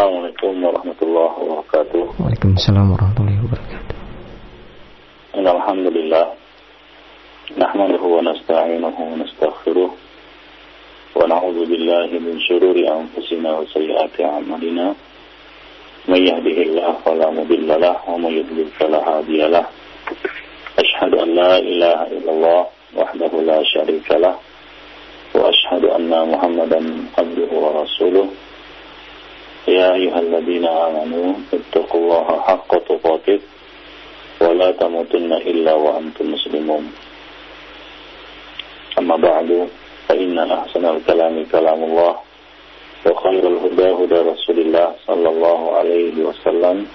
Assalamualaikum warahmatullahi wabarakatuh. Waalaikumsalam warahmatullahi wabarakatuh. Alhamdulillah. Nahmaduhu wa nasta'inuhu wa. Wa na'udzu min shururi anfusina wa sayyiati a'malina. Man yahdihillahu fala mudilla wa man yudlil fala hadiya lahu. Ashhadu an la ilaha illallah wahdahu la syarika lahu. Wa ashhadu يا أيها الذين آمنوا اتقوا الله حق تقاته ولا تموتن إلا وأنتم مسلمون. أما بعد فإن أحسن الكلام كلام الله وخير الهدى هدى رسول الله صلى الله عليه وسلم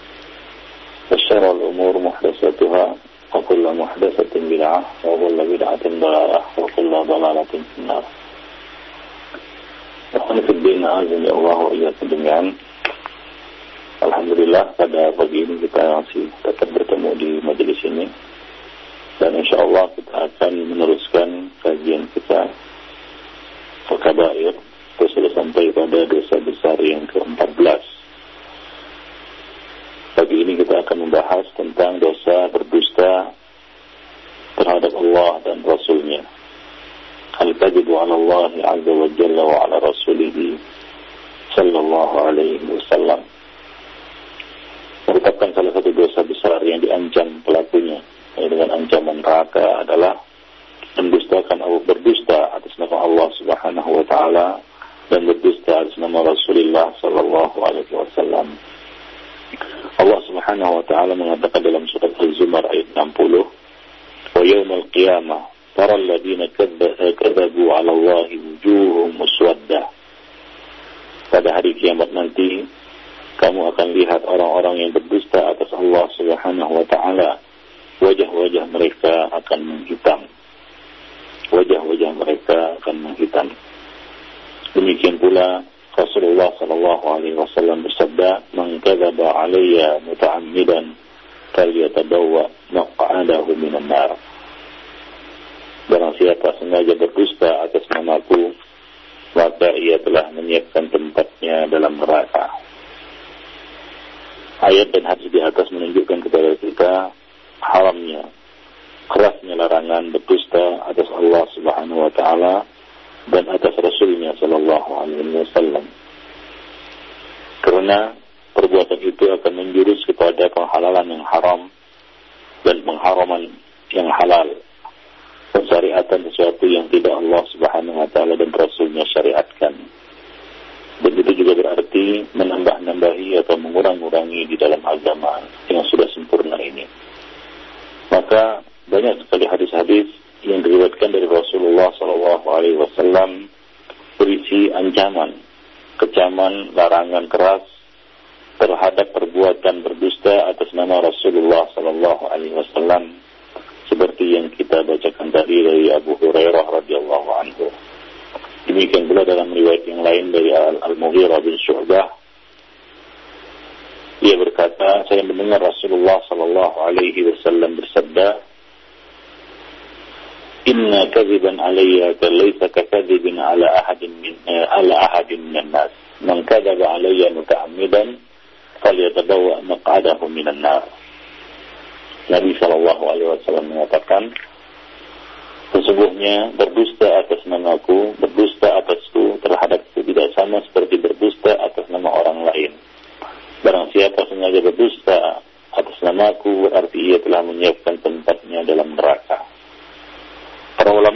وشر الأمور محدثاتها وكل محدثة بدعة وكل بدعة ضلالة وكل ضلالة في النار. Alhamdulillah, Allah Alhamdulillah pada pagi ini kita masih tetap bertemu di majelis ini. Dan insya Allah kita akan meneruskan kajian kita. Al-Kabair kita sudah sampai pada dosa besar yang ke-14 pagi ini kita akan membahas tentang dosa berdusta terhadap Allah dan Rasulnya الكذب على الله عز وجل وعلى رسوله صلى الله عليه وسلم merupakan salah satu dosa besar yang diancam pelakunya ya, dengan ancaman neraka adalah mendustakan berdusta atas nama Allah Subhanahu wa taala dan berdusta atas nama Rasulullah sallallahu alaihi wasallam. Allah Subhanahu wa taala mengatakan dalam surat Az-Zumar ayat 60, "Wa yaumil qiyamah ترى الذين كذبوا على الله وجوههم مسودة pada hari kiamat nanti kamu akan lihat orang-orang yang berdusta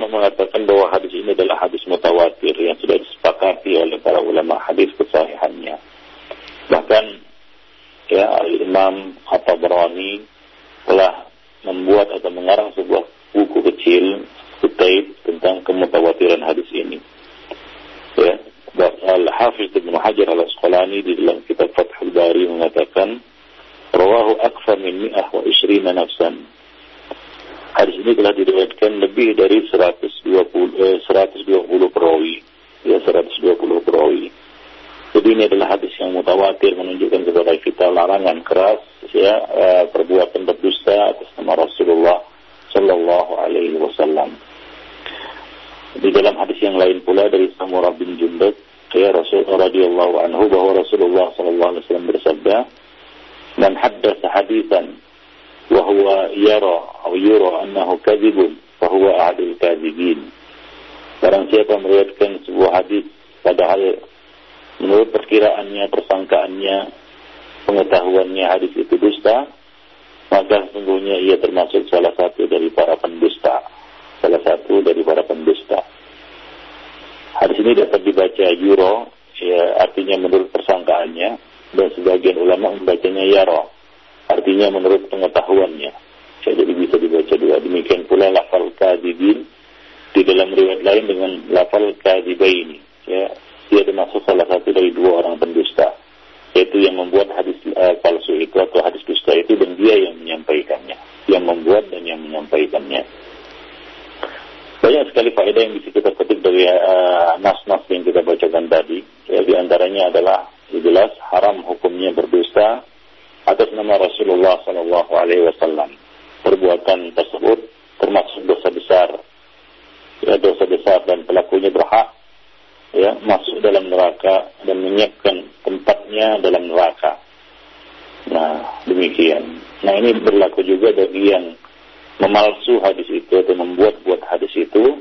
mengatakan bahwa hadis ini adalah hadis mutawatir yang sudah disepakati oleh para ulama hadis kesahihannya. Bahkan ya Al-Imam At-Tabrani telah membuat atau mengarang sebuah buku kecil kutaib tentang kemutawatiran hadis ini. Ya, Al-Hafiz Ibn Hajar al-Asqalani di dalam kitab Fathul Bari mengatakan Rawahu akfar min mi'ah wa ishrina nafsan Hadis ini telah diriwayatkan lebih dari 120 eh, 120 perawi ya 120 perawi jadi ini adalah hadis yang mutawatir menunjukkan kepada kita larangan keras ya uh, perbuatan berdusta atas nama Rasulullah Shallallahu Alaihi Wasallam. Di dalam hadis yang lain pula dari Samurah bin Jundab ya Rasul radhiyallahu anhu bahwa Rasulullah sallallahu alaihi wasallam bersabda, "Man haddatsa hadisan yara aw yura annahu kadzibun, fa huwa ahadul kadzibin." Barang siapa meriwayatkan sebuah hadis padahal menurut perkiraannya, persangkaannya, pengetahuannya hadis itu dusta, maka sesungguhnya ia termasuk salah satu dari para pendusta. Salah satu dari para pendusta. Hadis ini dapat dibaca yuro, ya, artinya menurut persangkaannya, dan sebagian ulama membacanya yaro, artinya menurut pengetahuannya. Ya, jadi bisa dibaca dua. Demikian pula lafal kadibin di dalam riwayat lain dengan lafal kadibaini. Ya, dia termasuk salah satu dari dua orang pendusta, yaitu yang membuat hadis uh, palsu itu atau hadis dusta itu dan dia yang menyampaikannya, yang membuat dan yang menyampaikannya. Banyak sekali faedah yang bisa kita petik dari uh, nas-nas yang kita bacakan tadi. Ya, di antaranya adalah jelas haram hukumnya berdusta atas nama Rasulullah Sallallahu Alaihi Wasallam. Perbuatan tersebut termasuk dosa besar. Ya, dosa besar dan pelakunya berhak ya masuk dalam neraka dan menyiapkan tempatnya dalam neraka. Nah, demikian. Nah, ini berlaku juga bagi yang memalsu hadis itu atau membuat-buat hadis itu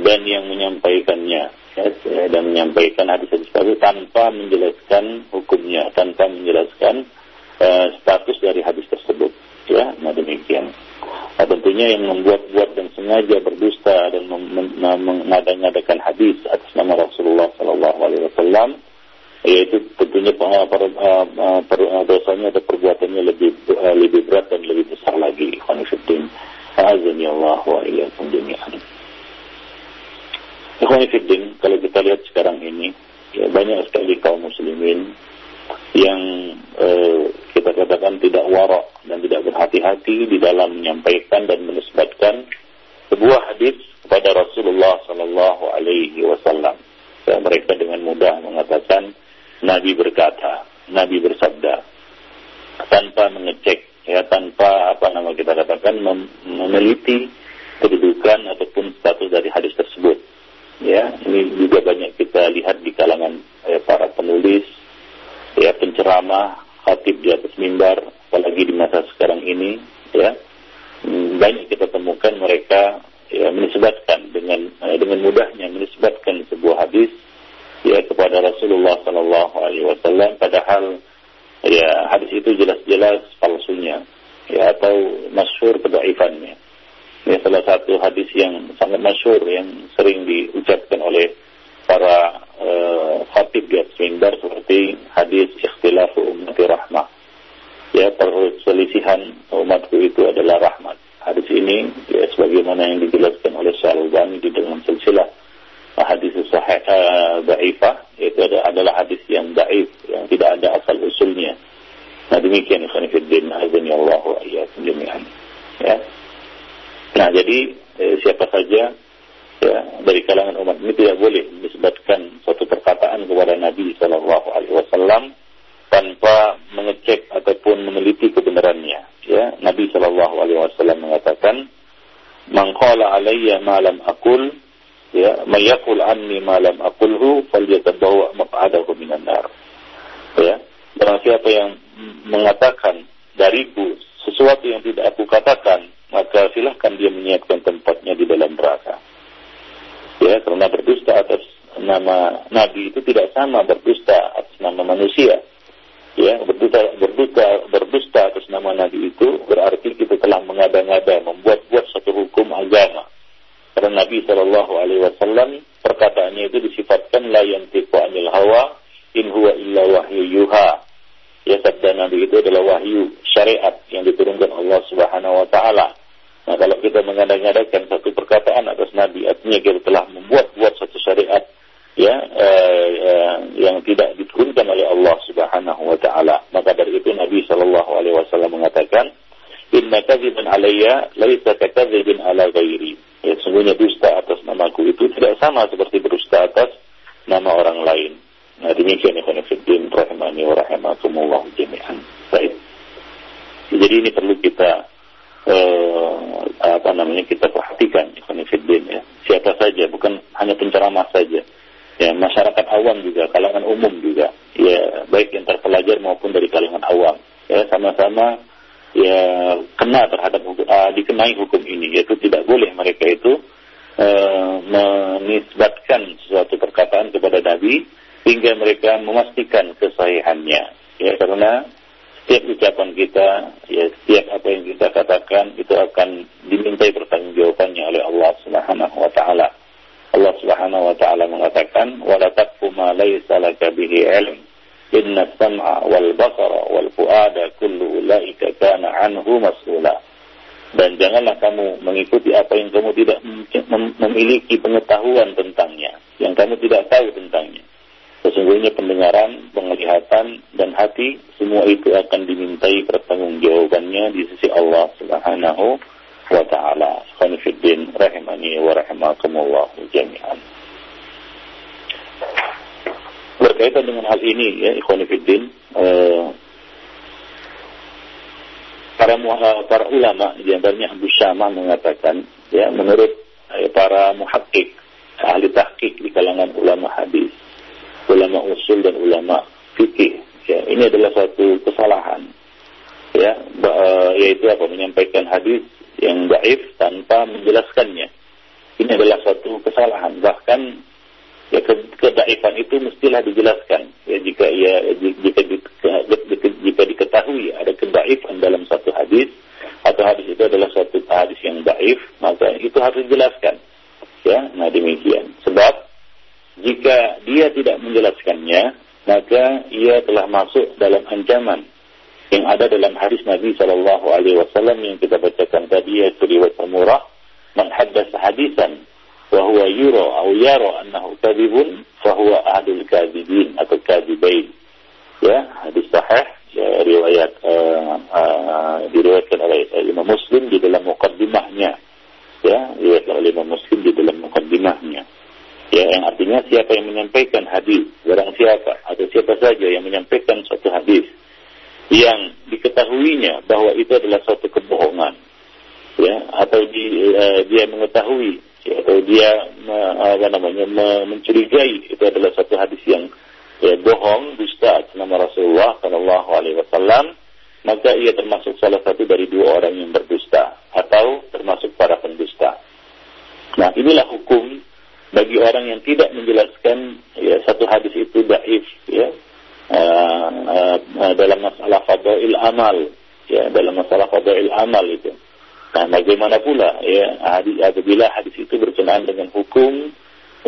dan yang menyampaikannya ya, dan menyampaikan hadis-hadis itu tanpa menjelaskan hukumnya, tanpa menjelaskan uh, status dari hadis tersebut. Ya, nah demikian. Nah, tentunya yang membuat-buat dan sengaja berdusta dan mengadakan hadis atas nama Rasulullah Sallallahu Alaihi Wasallam yaitu tentunya para, para, para, dosanya atau perbuatannya lebih uh, lebih berat dan lebih besar lagi. Khonifuddin. Azani Allah wa iyyakum jami'an. Ikhwanifiddin, kalau kita lihat sekarang ini, ya banyak sekali kaum muslimin yang eh, kita katakan tidak warak dan tidak berhati-hati di dalam menyampaikan dan menisbatkan sebuah hadis kepada Rasulullah Sallallahu Alaihi Wasallam. Ya, mereka dengan mudah mengatakan Nabi berkata, Nabi bersabda, tanpa mengecek, ya tanpa apa nama kita katakan mem meneliti kedudukan ataupun status dari hadis tersebut. Ya, ini juga banyak kita lihat di kalangan ya, para penulis, ya penceramah, khatib di atas mimbar, apalagi di masa sekarang ini, ya. Banyak kita temukan mereka ya menisbatkan dengan eh, dengan mudahnya menisbatkan sebuah hadis ya kepada Rasulullah Sallallahu Alaihi Wasallam. Padahal ya hadis itu jelas-jelas palsunya ya atau masyhur kedaifannya ya salah satu hadis yang sangat masyhur yang sering diucapkan oleh para uh, khatib di atas mimbar seperti hadis ikhtilafu ummati rahmah ya perselisihan umatku itu adalah rahmat hadis ini ya sebagaimana yang dijelaskan oleh Syarul di dalam silsilah hadis sahih uh, da'ifah itu adalah hadis yang daif yang tidak ada asal usulnya. Nah demikian ikhwan fillah azani Allah jami'an. Ya. Nah jadi eh, siapa saja ya dari kalangan umat ini tidak boleh menisbatkan suatu perkataan kepada Nabi Shallallahu Alaihi Wasallam tanpa mengecek ataupun meneliti kebenarannya. Ya, Nabi Shallallahu Alaihi Wasallam mengatakan, "Mangkala alayya malam akul ya mayakul anni malam dengan hal ini ya ikhwanifiddin eh, para eh, para ulama di antaranya Abu Syama mengatakan ya menurut eh, para muhakkik ahli tahqiq di kalangan ulama hadis ulama usul dan ulama fikih ya ini adalah suatu kesalahan ya yaitu apa menyampaikan hadis yang daif tanpa menjelaskannya. Ini adalah suatu kesalahan. Bahkan ya ke kedaifan itu mestilah dijelaskan. Ya jika ia jika jika, jika diketahui ada kedaifan dalam satu hadis atau hadis itu adalah suatu hadis yang daif, maka itu harus dijelaskan. Ya, nah demikian. Sebab jika dia tidak menjelaskannya, maka ia telah masuk dalam ancaman yang ada dalam hadis Nabi Shallallahu Alaihi Wasallam yang kita bacakan tadi yaitu riwayat Murah man haddas hadisan wa huwa yura atau yara annahu kadhibun fa huwa ahadul kadhibin atau kadhibain ya hadis sahih ya, riwayat uh, uh, diriwayatkan oleh Imam Muslim di dalam mukaddimahnya ya diriwayatkan oleh Imam Muslim di dalam mukaddimahnya ya yang artinya siapa yang menyampaikan hadis barang siapa atau siapa saja yang menyampaikan suatu hadis yang diketahuinya bahwa itu adalah suatu kebohongan ya atau di, uh, dia mengetahui ya, atau dia me, apa namanya me, mencurigai. Itu adalah satu hadis yang ya, bohong dusta nama Rasulullah Shallallahu Alaihi Wasallam. Maka ia termasuk salah satu dari dua orang yang berdusta atau termasuk para pendusta. Nah inilah hukum bagi orang yang tidak menjelaskan ya satu hadis itu daif ya. Uh, uh, dalam masalah fadail amal ya dalam masalah fadail amal itu nah bagaimana pula ya hadis apabila hadis itu berkenaan dengan hukum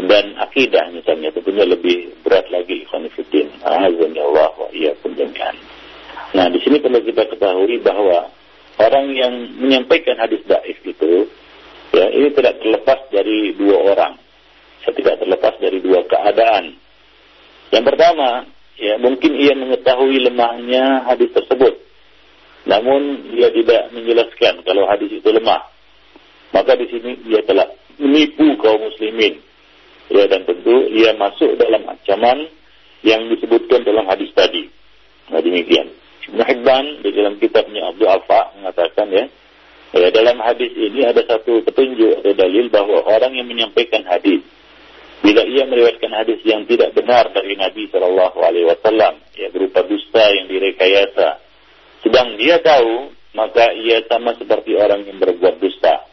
dan akidah misalnya tentunya lebih berat lagi ikhwanifiddin azan Allah wa iyyakum jami'an. Nah di sini perlu kita ketahui bahwa orang yang menyampaikan hadis daif itu ya ini tidak terlepas dari dua orang. Saya tidak terlepas dari dua keadaan. Yang pertama ya mungkin ia mengetahui lemahnya hadis tersebut namun dia tidak menjelaskan kalau hadis itu lemah. Maka di sini dia telah menipu kaum muslimin. Ya dan tentu ia masuk dalam ancaman yang disebutkan dalam hadis tadi. Nah demikian. Ibn Hibban di dalam kitabnya Abdul Alfa mengatakan ya ya dalam hadis ini ada satu petunjuk atau dalil bahwa orang yang menyampaikan hadis Bila ia meriwayatkan hadis yang tidak benar dari Nabi Shallallahu Alaihi Wasallam, ya berupa dusta yang direkayasa, sedang dia tahu, maka ia sama seperti orang yang berbuat dusta.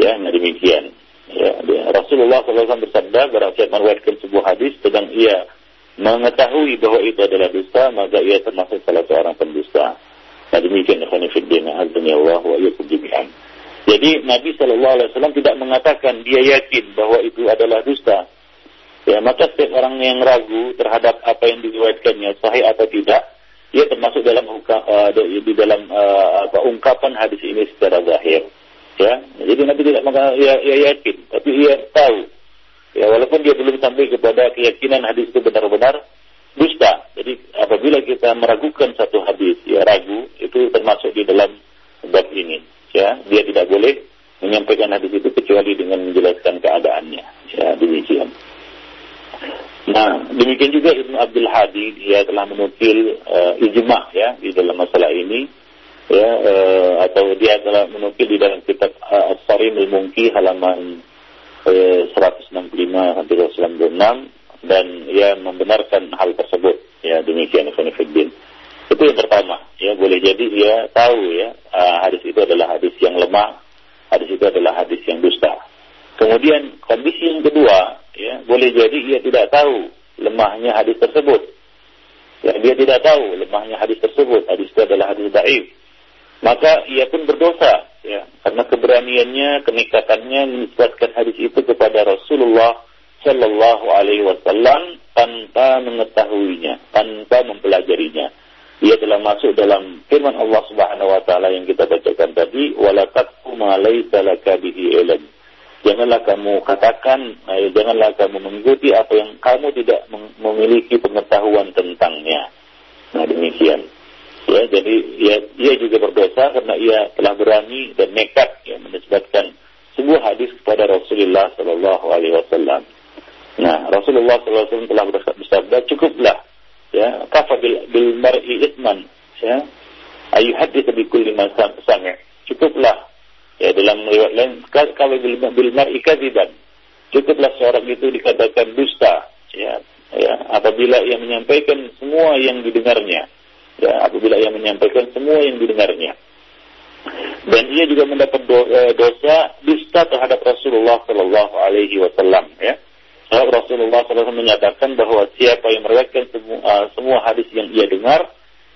Ya, nah demikian. Ya, Rasulullah SAW bersabda, siapa meriwayatkan sebuah hadis, sedang ia mengetahui bahwa itu adalah dusta, maka ia termasuk salah seorang pendusta. Nah demikian, Khonifuddin, Azani Allah wa Jadi Nabi Shallallahu Alaihi Wasallam tidak mengatakan dia yakin bahwa itu adalah dusta, Ya, maka setiap orang yang ragu terhadap apa yang diriwayatkannya sahih atau tidak, ia termasuk dalam uh, di dalam uh, apa, ungkapan hadis ini secara zahir. Ya, jadi Nabi tidak maka ia, ia yakin, tapi ia tahu. Ya, walaupun dia belum sampai kepada keyakinan hadis itu benar-benar dusta. Jadi apabila kita meragukan satu hadis, ya ragu itu termasuk di dalam bab ini. Ya, dia tidak boleh menyampaikan hadis itu kecuali dengan menjelaskan keadaannya. Nah, demikian juga Ibnu Abdul Hadi dia telah menukil uh, ijma ya di dalam masalah ini. Ya uh, atau dia telah menukil di dalam kitab uh, As-Sarim al-Munki halaman uh, 165 sampai 196 dan ia membenarkan hal tersebut. Ya demikian Ikhwan Itu yang pertama. Ya boleh jadi dia tahu ya uh, hadis itu adalah hadis yang lemah, hadis itu adalah hadis yang dusta. Kemudian kondisi yang kedua, ya boleh jadi ia tidak tahu lemahnya hadis tersebut. Ya, dia tidak tahu lemahnya hadis tersebut, hadis itu adalah hadis daif. Maka ia pun berdosa, ya, karena keberaniannya, kenekatannya menisbatkan hadis itu kepada Rasulullah Shallallahu Alaihi Wasallam tanpa mengetahuinya, tanpa mempelajarinya. Ia telah masuk dalam firman Allah Subhanahu Wa Taala yang kita bacakan tadi, "Walatakfu ma laysa laka bihi ilm." Janganlah kamu katakan, eh, janganlah kamu mengikuti apa yang kamu tidak memiliki pengetahuan tentangnya. Nah demikian. Ya, jadi ya, ia juga berdosa karena ia telah berani dan nekat ya, menisbatkan sebuah hadis kepada Rasulullah Shallallahu Alaihi Wasallam. Nah, Rasulullah SAW telah bersabda, cukuplah, ya, kafa bil, bil mar'i isman, ya, ayu hadis bi kulli ma sami'. Cukuplah Ya dalam riwayat lain kalau bil, mar'i kadziban. Cukuplah seorang itu dikatakan dusta ya ya apabila ia menyampaikan semua yang didengarnya ya apabila ia menyampaikan semua yang didengarnya dan ia juga mendapat e, dosa dusta terhadap Rasulullah Shallallahu Alaihi Wasallam ya Rasulullah SAW menyatakan bahwa siapa yang meriwayatkan semua, uh, semua hadis yang ia dengar,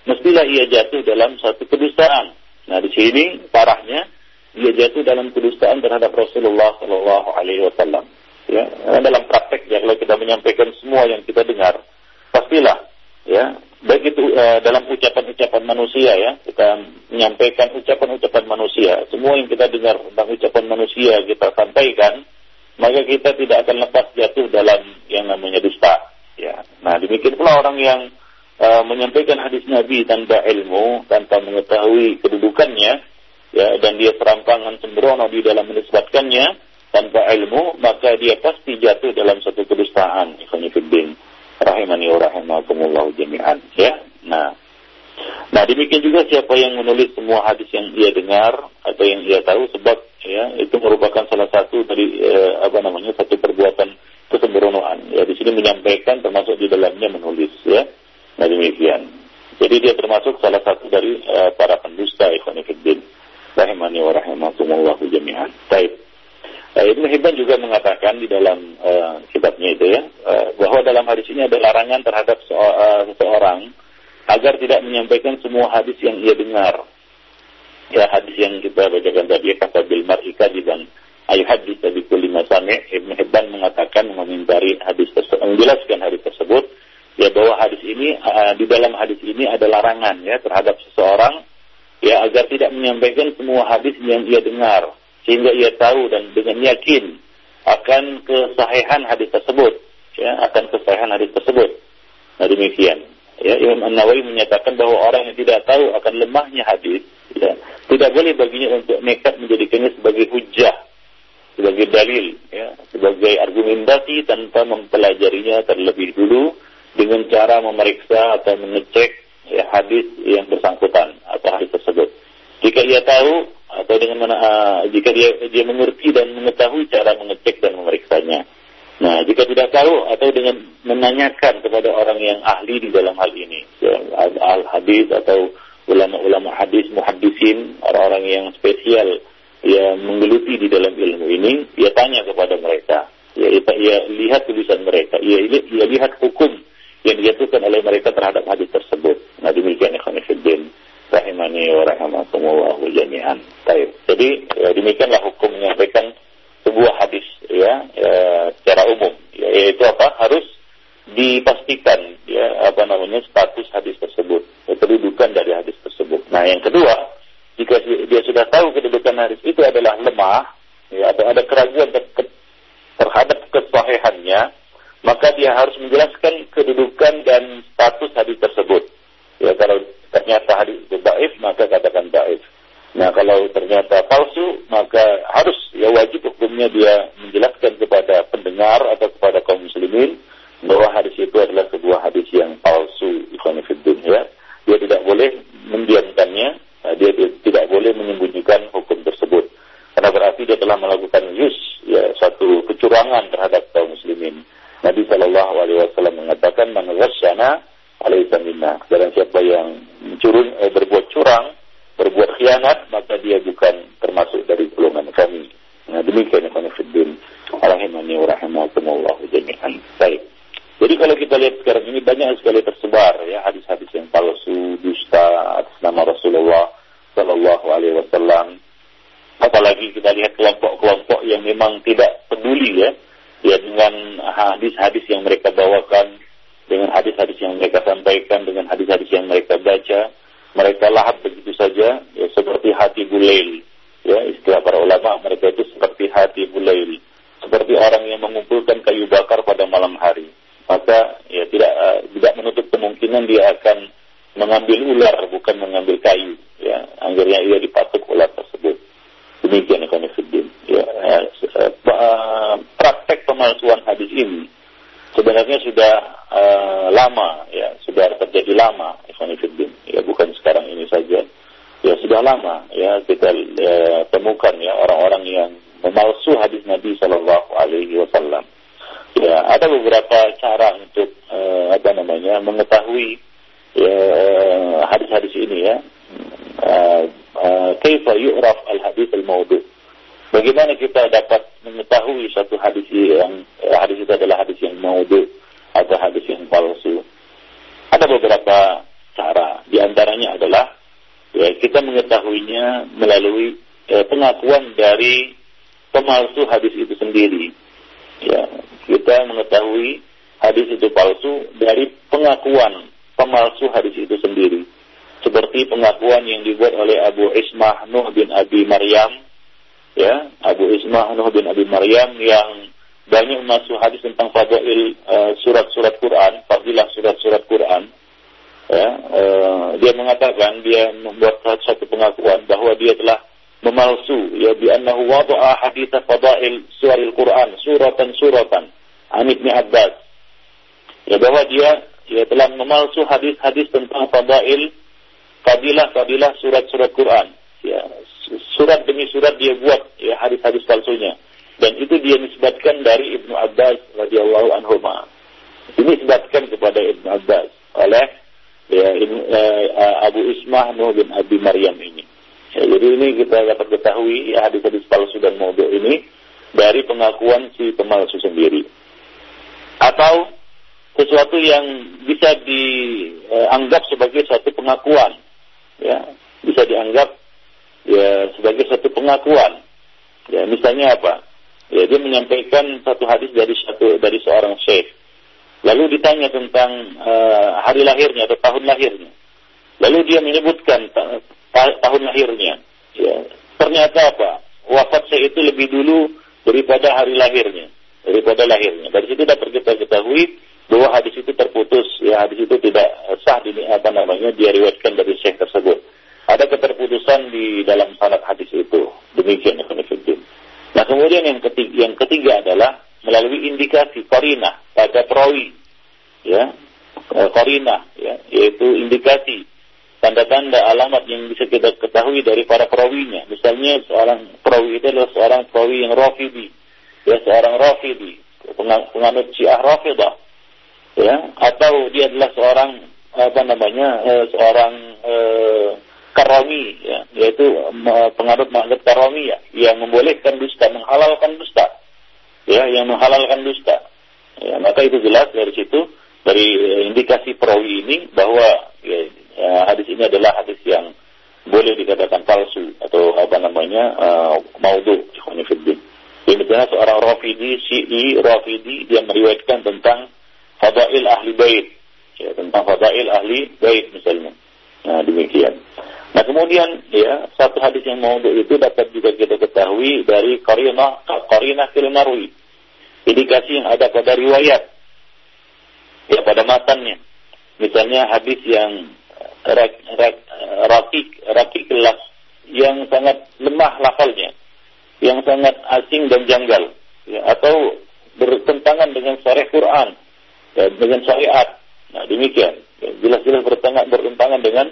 mestilah ia jatuh dalam satu kedustaan. Nah di sini parahnya dia jatuh dalam kedustaan terhadap Rasulullah Shallallahu Alaihi Wasallam. Ya, dalam praktek ya kalau kita menyampaikan semua yang kita dengar, pastilah ya baik itu uh, dalam ucapan-ucapan manusia ya kita menyampaikan ucapan-ucapan manusia, semua yang kita dengar tentang ucapan manusia kita sampaikan, maka kita tidak akan lepas jatuh dalam yang namanya dusta. Ya, nah demikian pula orang yang uh, menyampaikan hadis Nabi tanpa ilmu, tanpa mengetahui kedudukannya, ya dan dia serampangan sembrono di dalam menisbatkannya tanpa ilmu maka dia pasti jatuh dalam satu kedustaan. Ikhwanifiddin rahimani wa rahimakumullah jami'an. Ya nah. Nah demikian juga siapa yang menulis semua hadis yang ia dengar atau yang ia tahu sebab ya itu merupakan salah satu dari eh, apa namanya satu perbuatan kesembronoan. Ya di sini menyampaikan termasuk di dalamnya menulis ya. Nah demikian. Jadi dia termasuk salah satu dari uh, para pendusta ikhwanifiddin rahimani wa rahimakumullah jami'an. Baik. Uh, Ibnu Hibban juga mengatakan di dalam uh, kitabnya itu ya uh, bahwa dalam hadis ini ada larangan terhadap uh, seseorang agar tidak menyampaikan semua hadis yang ia dengar. Ya hadis yang kita bacakan tadi kata bil mar'i dan ayu hadis dari kulli masami Ibnu Hibban mengatakan memintari hadis tersebut menjelaskan hadis tersebut ya bahwa hadis ini uh, di dalam hadis ini ada larangan ya terhadap seseorang ya agar tidak menyampaikan semua hadis yang ia dengar sehingga ia tahu dan dengan yakin akan kesahihan hadis tersebut. Ya akan kesahihan hadis tersebut. Nah demikian. Ya Imam An Nawawi menyatakan bahwa orang yang tidak tahu akan lemahnya hadis ya, tidak boleh baginya untuk nekat menjadikannya sebagai hujah sebagai dalil ya sebagai argumentasi tanpa mempelajarinya terlebih dulu dengan cara memeriksa atau mengecek ya, hadis yang bersangkutan atau hadis tersebut. Jika dia tahu atau dengan mana, uh, jika dia dia mengerti dan mengetahui cara mengecek dan memeriksanya. Nah, jika tidak tahu atau dengan menanyakan kepada orang yang ahli di dalam hal ini, ya, al hadis atau ulama-ulama hadis, muhaddisin, orang-orang yang spesial ya menggeluti di dalam ilmu ini, dia tanya kepada mereka. Ya, ia, lihat tulisan mereka, ia, ia lihat hukum yang dijatuhkan oleh mereka terhadap hadis tersebut. Nah demikian ikhwan fillah rahimani wa rahimakumullah jami'an. Baik. Jadi ya, demikianlah hukum menyampaikan sebuah hadis ya, ya umum ya, yaitu apa? Harus dipastikan ya apa namanya status hadis tersebut, ya, kedudukan dari hadis tersebut. Nah, yang kedua, jika dia sudah tahu kedudukan hadis itu adalah lemah ya, atau ada keraguan ter terhadap kesahihannya, maka dia harus menjelaskan kedudukan dan status hadis tersebut. Ya kalau ternyata hadis itu baif, maka katakan baif. Nah kalau ternyata palsu, maka harus ya wajib hukumnya dia menjelaskan kepada pendengar atau kepada kaum muslimin bahwa hadis itu adalah sebuah hadis yang palsu, ikhwanifiddin ya. Dia tidak boleh mendiamkannya, nah, dia, tidak boleh menyembunyikan hukum tersebut. Karena berarti dia telah melakukan yus, ya satu kecurangan terhadap kaum muslimin. Nabi Shallallahu Alaihi Wasallam mengatakan man ghasyana alaisa minna. Dan siapa yang mencurun, eh, berbuat curang, berbuat khianat, maka dia bukan termasuk dari golongan kami. Nah, demikian Ibn Fiddin. Rahimani wa jami'an. Baik. Jadi kalau kita lihat sekarang ini banyak sekali tersebar ya hadis-hadis yang palsu, dusta atas nama Rasulullah Shallallahu Alaihi Wasallam. Apalagi kita lihat kelompok-kelompok yang memang tidak peduli ya, ya dengan hadis-hadis yang mereka bawakan, dengan hadis-hadis yang mereka sampaikan, dengan hadis-hadis yang mereka baca, mereka lahap begitu saja, ya seperti hati bulail. Ya, istilah para ulama mereka itu seperti hati bulail, seperti orang yang mengumpulkan kayu bakar pada malam hari. Maka ya tidak uh, tidak menutup kemungkinan dia akan mengambil ular dianggap sebagai suatu pengakuan ya bisa dianggap ya sebagai satu pengakuan. Ya, misalnya apa? Ya, dia menyampaikan satu hadis dari satu dari seorang syekh. Lalu ditanya tentang uh, hari lahirnya atau tahun lahirnya. Lalu dia menyebutkan ta tahun lahirnya. Ya, ternyata apa? Wafat syekh itu lebih dulu daripada hari lahirnya, daripada lahirnya. Dari situ dapat kita ketahui bahwa hadis itu terputus, ya hadis itu tidak sah di apa namanya dia riwayatkan dari syekh tersebut ada keterputusan di dalam sanad hadis itu. Demikian Ikhwanuddin. Nah kemudian yang ketiga, yang ketiga adalah melalui indikasi korina pada perawi, ya korina, ya, yaitu indikasi tanda-tanda alamat yang bisa kita ketahui dari para perawinya. Misalnya seorang perawi itu adalah seorang perawi yang rafidi, ya seorang rafidi, penganut syiah rafidah, ya atau dia adalah seorang apa namanya eh, seorang eh, karami ya, yaitu pengadut mazhab karami ya, yang membolehkan dusta, menghalalkan dusta. Ya, yang menghalalkan dusta. Ya, maka itu jelas dari situ dari eh, indikasi perawi ini bahwa ya, ya, hadis ini adalah hadis yang boleh dikatakan palsu atau apa namanya uh, maudhu Ini misalnya seorang Rafidi, Syi'i Rafidi dia meriwayatkan tentang fadail ahli bait, ya, tentang fadail ahli bait misalnya. Nah, demikian. Nah kemudian ya satu hadis yang mau itu dapat juga kita ketahui dari Qarinah Qarinah fil marwi. Indikasi yang ada pada riwayat ya pada matannya. Misalnya hadis yang rak, rak, rakik rakik yang sangat lemah lafalnya, yang sangat asing dan janggal, ya, atau bertentangan dengan syariat Quran, ya, dengan syariat. Nah demikian, ya, jelas-jelas bertentangan, bertentangan dengan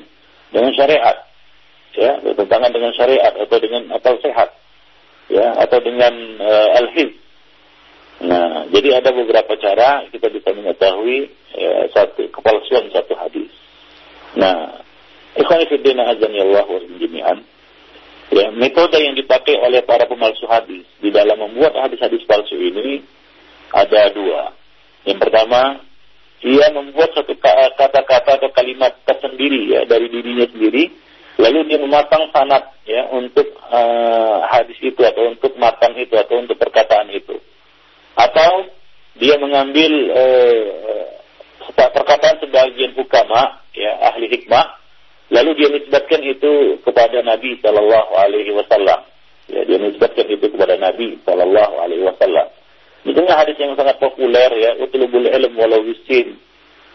dengan syariat ya bertentangan dengan syariat atau dengan akal sehat ya atau dengan uh, al-hiz Nah, jadi ada beberapa cara kita bisa mengetahui ya, satu kepalsuan satu hadis. Nah, ikhwan fillah azan ya Allah wa. Ya, metode yang dipakai oleh para pemalsu hadis di dalam membuat hadis-hadis palsu ini ada dua. Yang pertama, ia membuat satu kata-kata atau kalimat tersendiri ya dari dirinya sendiri, lalu dia mematang sanat ya untuk uh, hadis itu atau untuk matan itu atau untuk perkataan itu. Atau dia mengambil uh, perkataan sebagian hukama ya ahli hikmah Lalu dia nisbatkan itu kepada Nabi Shallallahu Alaihi Wasallam. Ya, dia nisbatkan itu kepada Nabi Shallallahu Alaihi Wasallam. Misalnya hadis yang sangat populer ya, utlubul ilm walau wisin.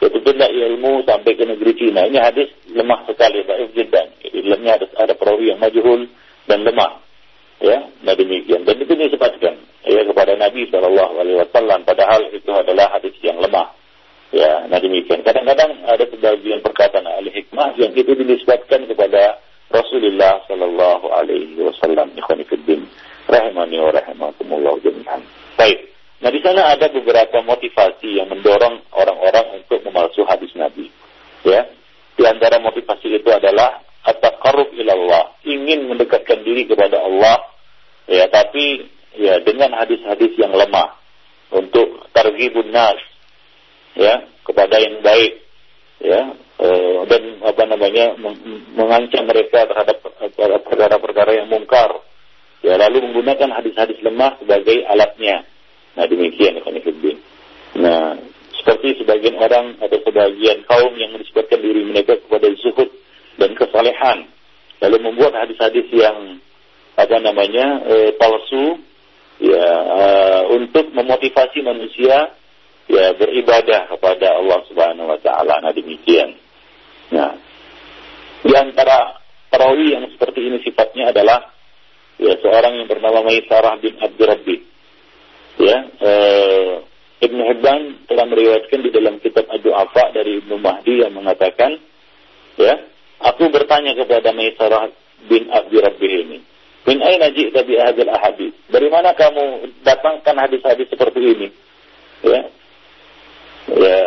Tutuplah ilmu sampai ke negeri Cina. Ini hadis lemah sekali, baik jiddan. Jadi dalamnya ada, ada perawi yang majhul dan lemah. Ya, nah demikian. Dan itu disebutkan ya kepada Nabi Shallallahu Alaihi Wasallam. Padahal itu adalah hadis yang lemah. Ya, nah demikian. Kadang-kadang ada sebagian perkataan ahli hikmah yang itu dinisbatkan kepada Rasulullah Sallallahu Alaihi Wasallam. Ikhwanifiddin. Rahimani wa rahimakumullah jami'an. Baik. Nah di sana ada beberapa motivasi yang mendorong orang-orang untuk memalsu hadis Nabi. Ya. Di antara motivasi itu adalah at-taqarrub ilallah, ingin mendekatkan diri kepada Allah ya tapi ya dengan hadis-hadis yang lemah untuk targhibun nas ya kepada yang baik ya e, dan apa namanya mengancam mereka terhadap perkara-perkara yang mungkar ya lalu menggunakan hadis-hadis lemah sebagai alatnya. Nah demikian ya nah seperti sebagian orang atau sebagian kaum yang menisbatkan diri mereka kepada zuhud dan kesalehan lalu membuat hadis-hadis yang apa namanya e, palsu ya e, untuk memotivasi manusia ya beribadah kepada Allah Subhanahu wa taala. Nah demikian. Nah, di antara perawi yang seperti ini sifatnya adalah ya seorang yang bernama Maisarah bin Abdurrabbi. Ya, eh, Ibnu Hibban telah meriwayatkan di dalam kitab Ad-Du'afa dari Ibnu Mahdi yang mengatakan, ya, aku bertanya kepada Maisarah bin Abdurrabbi ini, Min aina ji'ta bi hadil ahadith? Dari mana kamu datangkan hadis-hadis seperti ini? Ya, ya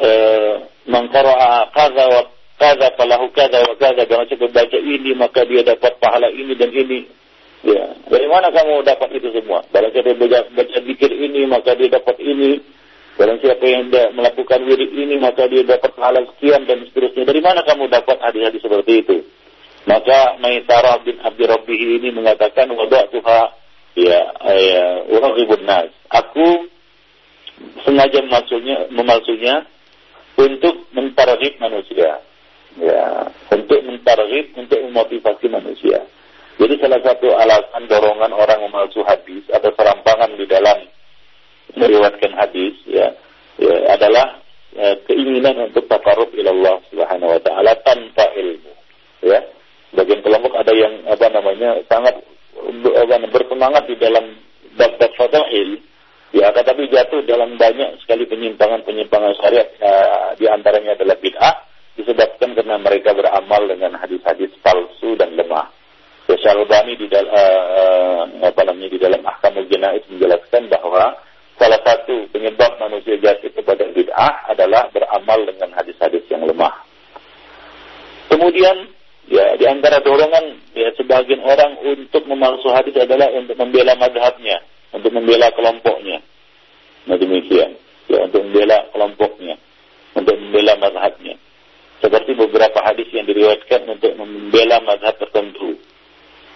eh, mengqara'a kaza wa kaza falahu kaza wa kaza. Barang siapa baca ini maka dia dapat pahala ini dan ini. Ya dari mana kamu dapat itu semua? Barang siapa baca, baca zikir ini maka dia dapat ini. Barang siapa yang melakukan wirid ini maka dia dapat pahala sekian dan seterusnya. Dari mana kamu dapat hadis-hadis seperti itu? Maka Maisarah bin Abdi Rabbih ini mengatakan wada'tuha. Ya ya nas. Aku sengaja memalsunya, memalsunya untuk mentarghib manusia. Ya, untuk mentarghib, untuk memotivasi manusia. Jadi salah satu alasan dorongan orang memalsu hadis atau serampangan di dalam meriwayatkan hadis ya, ya adalah ya, keinginan untuk takarub ilallah subhanahu wa ta'ala tanpa ilmu. Ya. Bagian kelompok ada yang apa namanya sangat bersemangat di dalam bab-bab fadail Ya, tetapi jatuh dalam banyak sekali penyimpangan-penyimpangan syariat. Uh, di antaranya adalah bid'ah disebabkan karena mereka beramal dengan hadis-hadis palsu dan lemah. Ya, Syalbani di dalam uh, uh, apa namanya di dalam ahkamul jenais menjelaskan bahwa salah satu penyebab manusia jatuh kepada bid'ah adalah beramal dengan hadis-hadis yang lemah. Kemudian ya di antara dorongan ya sebagian orang untuk memalsu hadis adalah untuk membela madhabnya untuk membela kelompoknya. Nah demikian. Ya, untuk membela kelompoknya. Untuk membela mazhabnya. Seperti beberapa hadis yang diriwayatkan untuk membela mazhab tertentu.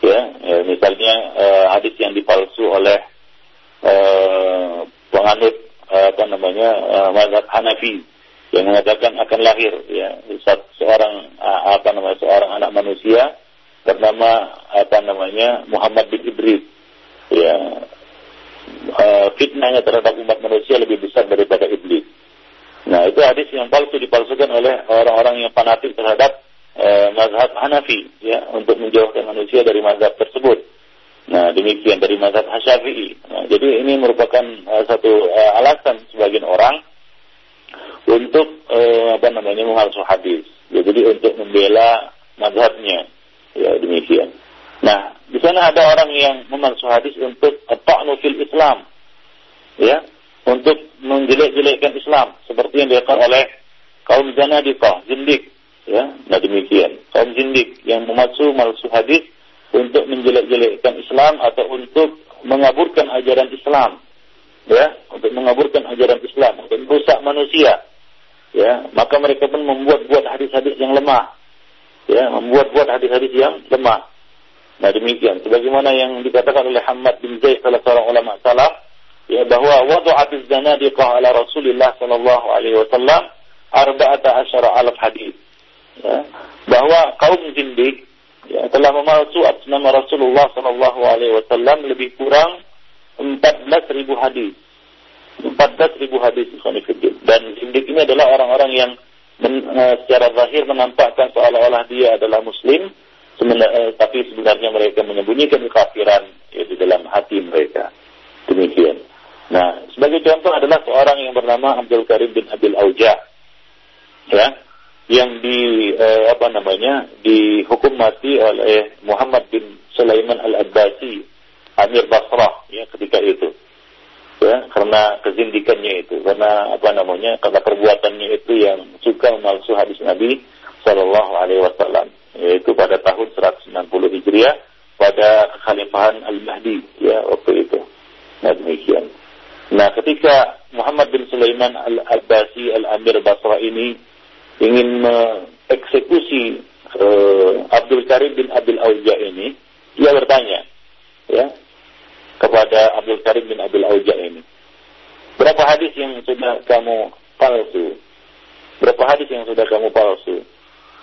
Ya, ya misalnya uh, hadis yang dipalsu oleh uh, penganut uh, apa namanya uh, mazhab Hanafi yang mengatakan akan lahir ya seorang uh, apa namanya seorang anak manusia bernama apa namanya Muhammad bin Idris ya uh, fitnahnya terhadap umat manusia lebih besar daripada iblis. Nah, itu hadis yang palsu dipalsukan oleh orang-orang yang fanatik terhadap uh, mazhab Hanafi ya untuk menjauhkan manusia dari mazhab tersebut. Nah, demikian dari mazhab Hasyafi'i. Nah, jadi ini merupakan uh, satu uh, alasan sebagian orang untuk uh, apa namanya menghalsu hadis. Ya, jadi untuk membela mazhabnya. Ya, demikian. Nah, di sana ada orang yang memalsu hadis untuk ta'nu fil Islam. ya untuk menjelek-jelekkan Islam seperti yang dilakukan oleh kaum Zanadiqah, zindik ya. Nah demikian, kaum zindik yang memalsu malsu hadis untuk menjelek-jelekkan Islam atau untuk mengaburkan ajaran Islam ya, untuk mengaburkan ajaran Islam, untuk merusak manusia. Ya, maka mereka pun membuat-buat hadis-hadis yang lemah. Ya, membuat-buat hadis-hadis yang lemah. Nah demikian, sebagaimana yang dikatakan oleh Hamad bin Zaid salah seorang ulama salaf, ya bahwa wadu'at zanadiqah ala Rasulullah sallallahu alaihi wasallam arba'ata asyara alaf hadis. Ya, bahwa kaum zindik ya, telah memalsu atas nama Rasulullah sallallahu alaihi wasallam lebih kurang 14 ribu hadis. 14 ribu hadis dan zindik ini adalah orang-orang yang men, uh, secara zahir menampakkan seolah-olah dia adalah muslim uh, tapi sebenarnya mereka menyembunyikan kekafiran ya, di dalam hati mereka. Demikian. Nah, sebagai contoh adalah seorang yang bernama Abdul Karim bin Abil Auja, ya, yang di eh, apa namanya dihukum mati oleh Muhammad bin Sulaiman al Abbasi, Amir Basrah, ya, ketika itu, ya, karena kezindikannya itu, karena apa namanya, karena perbuatannya itu yang suka memalsu hadis Nabi Shallallahu Alaihi Wasallam, yaitu pada tahun 160 Hijriah pada kekhalifahan Al Mahdi, ya, waktu itu. Nah demikian. Nah, ketika Muhammad bin Sulaiman al-Abbasi al-Amir Basra ini ingin mengeksekusi uh, Abdul Karim bin Abil Auja ini, dia bertanya, ya, kepada Abdul Karim bin Abil Auja ini, berapa hadis yang sudah kamu palsu? Berapa hadis yang sudah kamu palsu?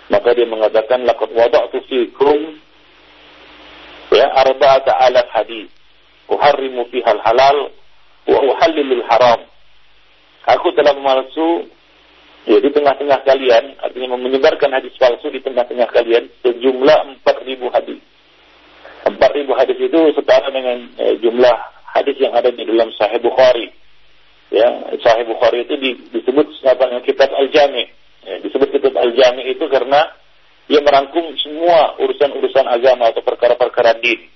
Maka dia mengatakan, laqad wada'tu fikum ya arba'ata alaf hadis. Uharrimu fiha al-halal wa uhallilul haram. Aku telah memalsu ya di tengah-tengah kalian, artinya menyebarkan hadis palsu di tengah-tengah kalian sejumlah 4000 hadis. 4000 hadis itu setara dengan eh, jumlah hadis yang ada di dalam Sahih Bukhari. Ya, Sahih Bukhari itu di, disebut apa kitab Al-Jami. Ya, disebut kitab Al-Jami itu karena ia merangkum semua urusan-urusan agama atau perkara-perkara din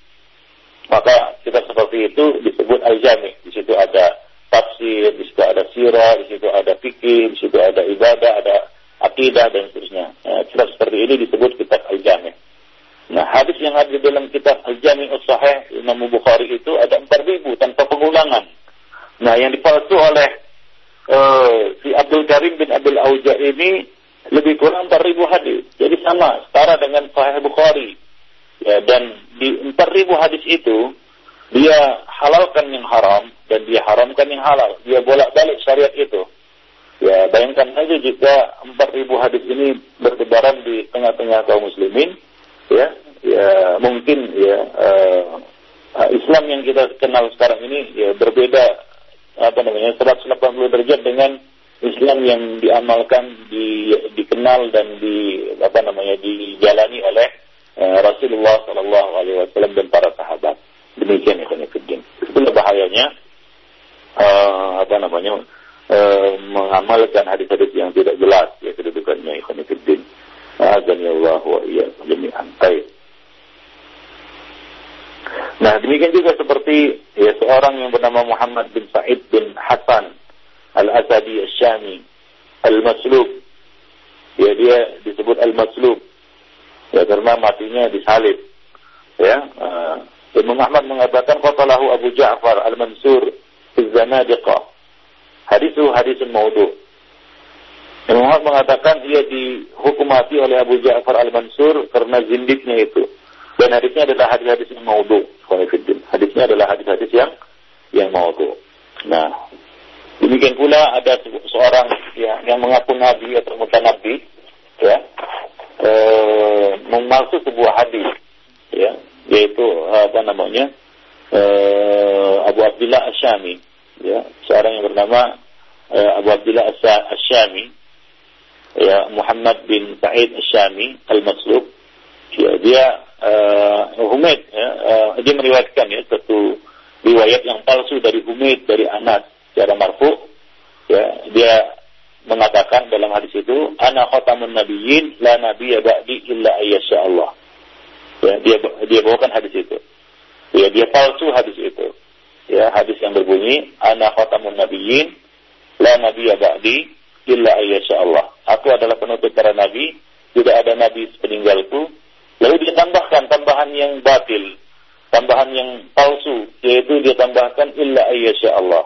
maka kita seperti itu disebut al-jami. Di situ ada tafsir, di situ ada sirah, di situ ada fikih, di situ ada ibadah, ada akidah dan seterusnya. Nah, kitab seperti ini disebut kitab al-jami. Nah, hadis yang ada di dalam kitab al-jami us-sahih Imam Bukhari itu ada 4000 tanpa pengulangan. Nah, yang dipalsu oleh uh, si Abdul Karim bin Abdul Auja ini lebih kurang 4000 hadis. Jadi sama, setara dengan Sahih Bukhari. Ya, dan di 4000 hadis itu dia halalkan yang haram dan dia haramkan yang halal. Dia bolak-balik syariat itu. Ya, bayangkan saja jika 4000 hadis ini bertebaran di tengah-tengah kaum muslimin, ya, ya mungkin ya uh, Islam yang kita kenal sekarang ini ya berbeda apa namanya 180 derajat dengan Islam yang diamalkan, di, dikenal dan di apa namanya dijalani oleh Eh, Rasulullah Shallallahu Alaihi Wasallam dan para sahabat. Demikian ya Fiddin. Itulah bahayanya uh, apa namanya uh, mengamalkan hadis-hadis yang tidak jelas ya kedudukannya Ikhwan Fiddin. Azani Allah wa iya jami'an. Baik. Nah, demikian juga seperti ya seorang yang bernama Muhammad bin Sa'id bin Hasan Al-Asadi Al-Syami Al-Maslub. Ya, dia disebut Al-Maslub. Ya karena matinya disalib. Ya uh, Imam Ahmad mengatakan qatalahu Abu Ja'far Al-Mansur fi Zanadiqah hadis itu hadis maudhu Imam Ahmad mengatakan ia dihukum mati oleh Abu Ja'far Al-Mansur karena zindiknya itu dan hadisnya adalah hadis-hadis yang maudhu hadisnya adalah hadis-hadis yang yang maudhu. Nah demikian pula ada seorang yang, yang mengaku nabi atau mutanabbi ya e, memalsu sebuah hadis ya yaitu apa namanya e, Abu Abdullah Asyami ya seorang yang bernama e, Abu Abdullah Asyami ya Muhammad bin Sa'id Asyami al-Maslub ya dia uh, Humaid ya, uh, dia meriwayatkan ya satu riwayat yang palsu dari Humaid dari Anas secara marfu ya dia mengatakan dalam hadis itu ana khatamun nabiyyin la nabiyya ba'di illa ayyasha Allah. Ya, dia dia bawakan hadis itu. Ya, dia palsu hadis itu. Ya, hadis yang berbunyi, Ana khatamun nabiyyin, la nabiyya ba'di, illa ayyasha Allah. Aku adalah penutup para nabi, tidak ada nabi sepeninggalku. Lalu dia tambahkan tambahan yang batil, tambahan yang palsu, yaitu dia tambahkan illa ayyasha Allah.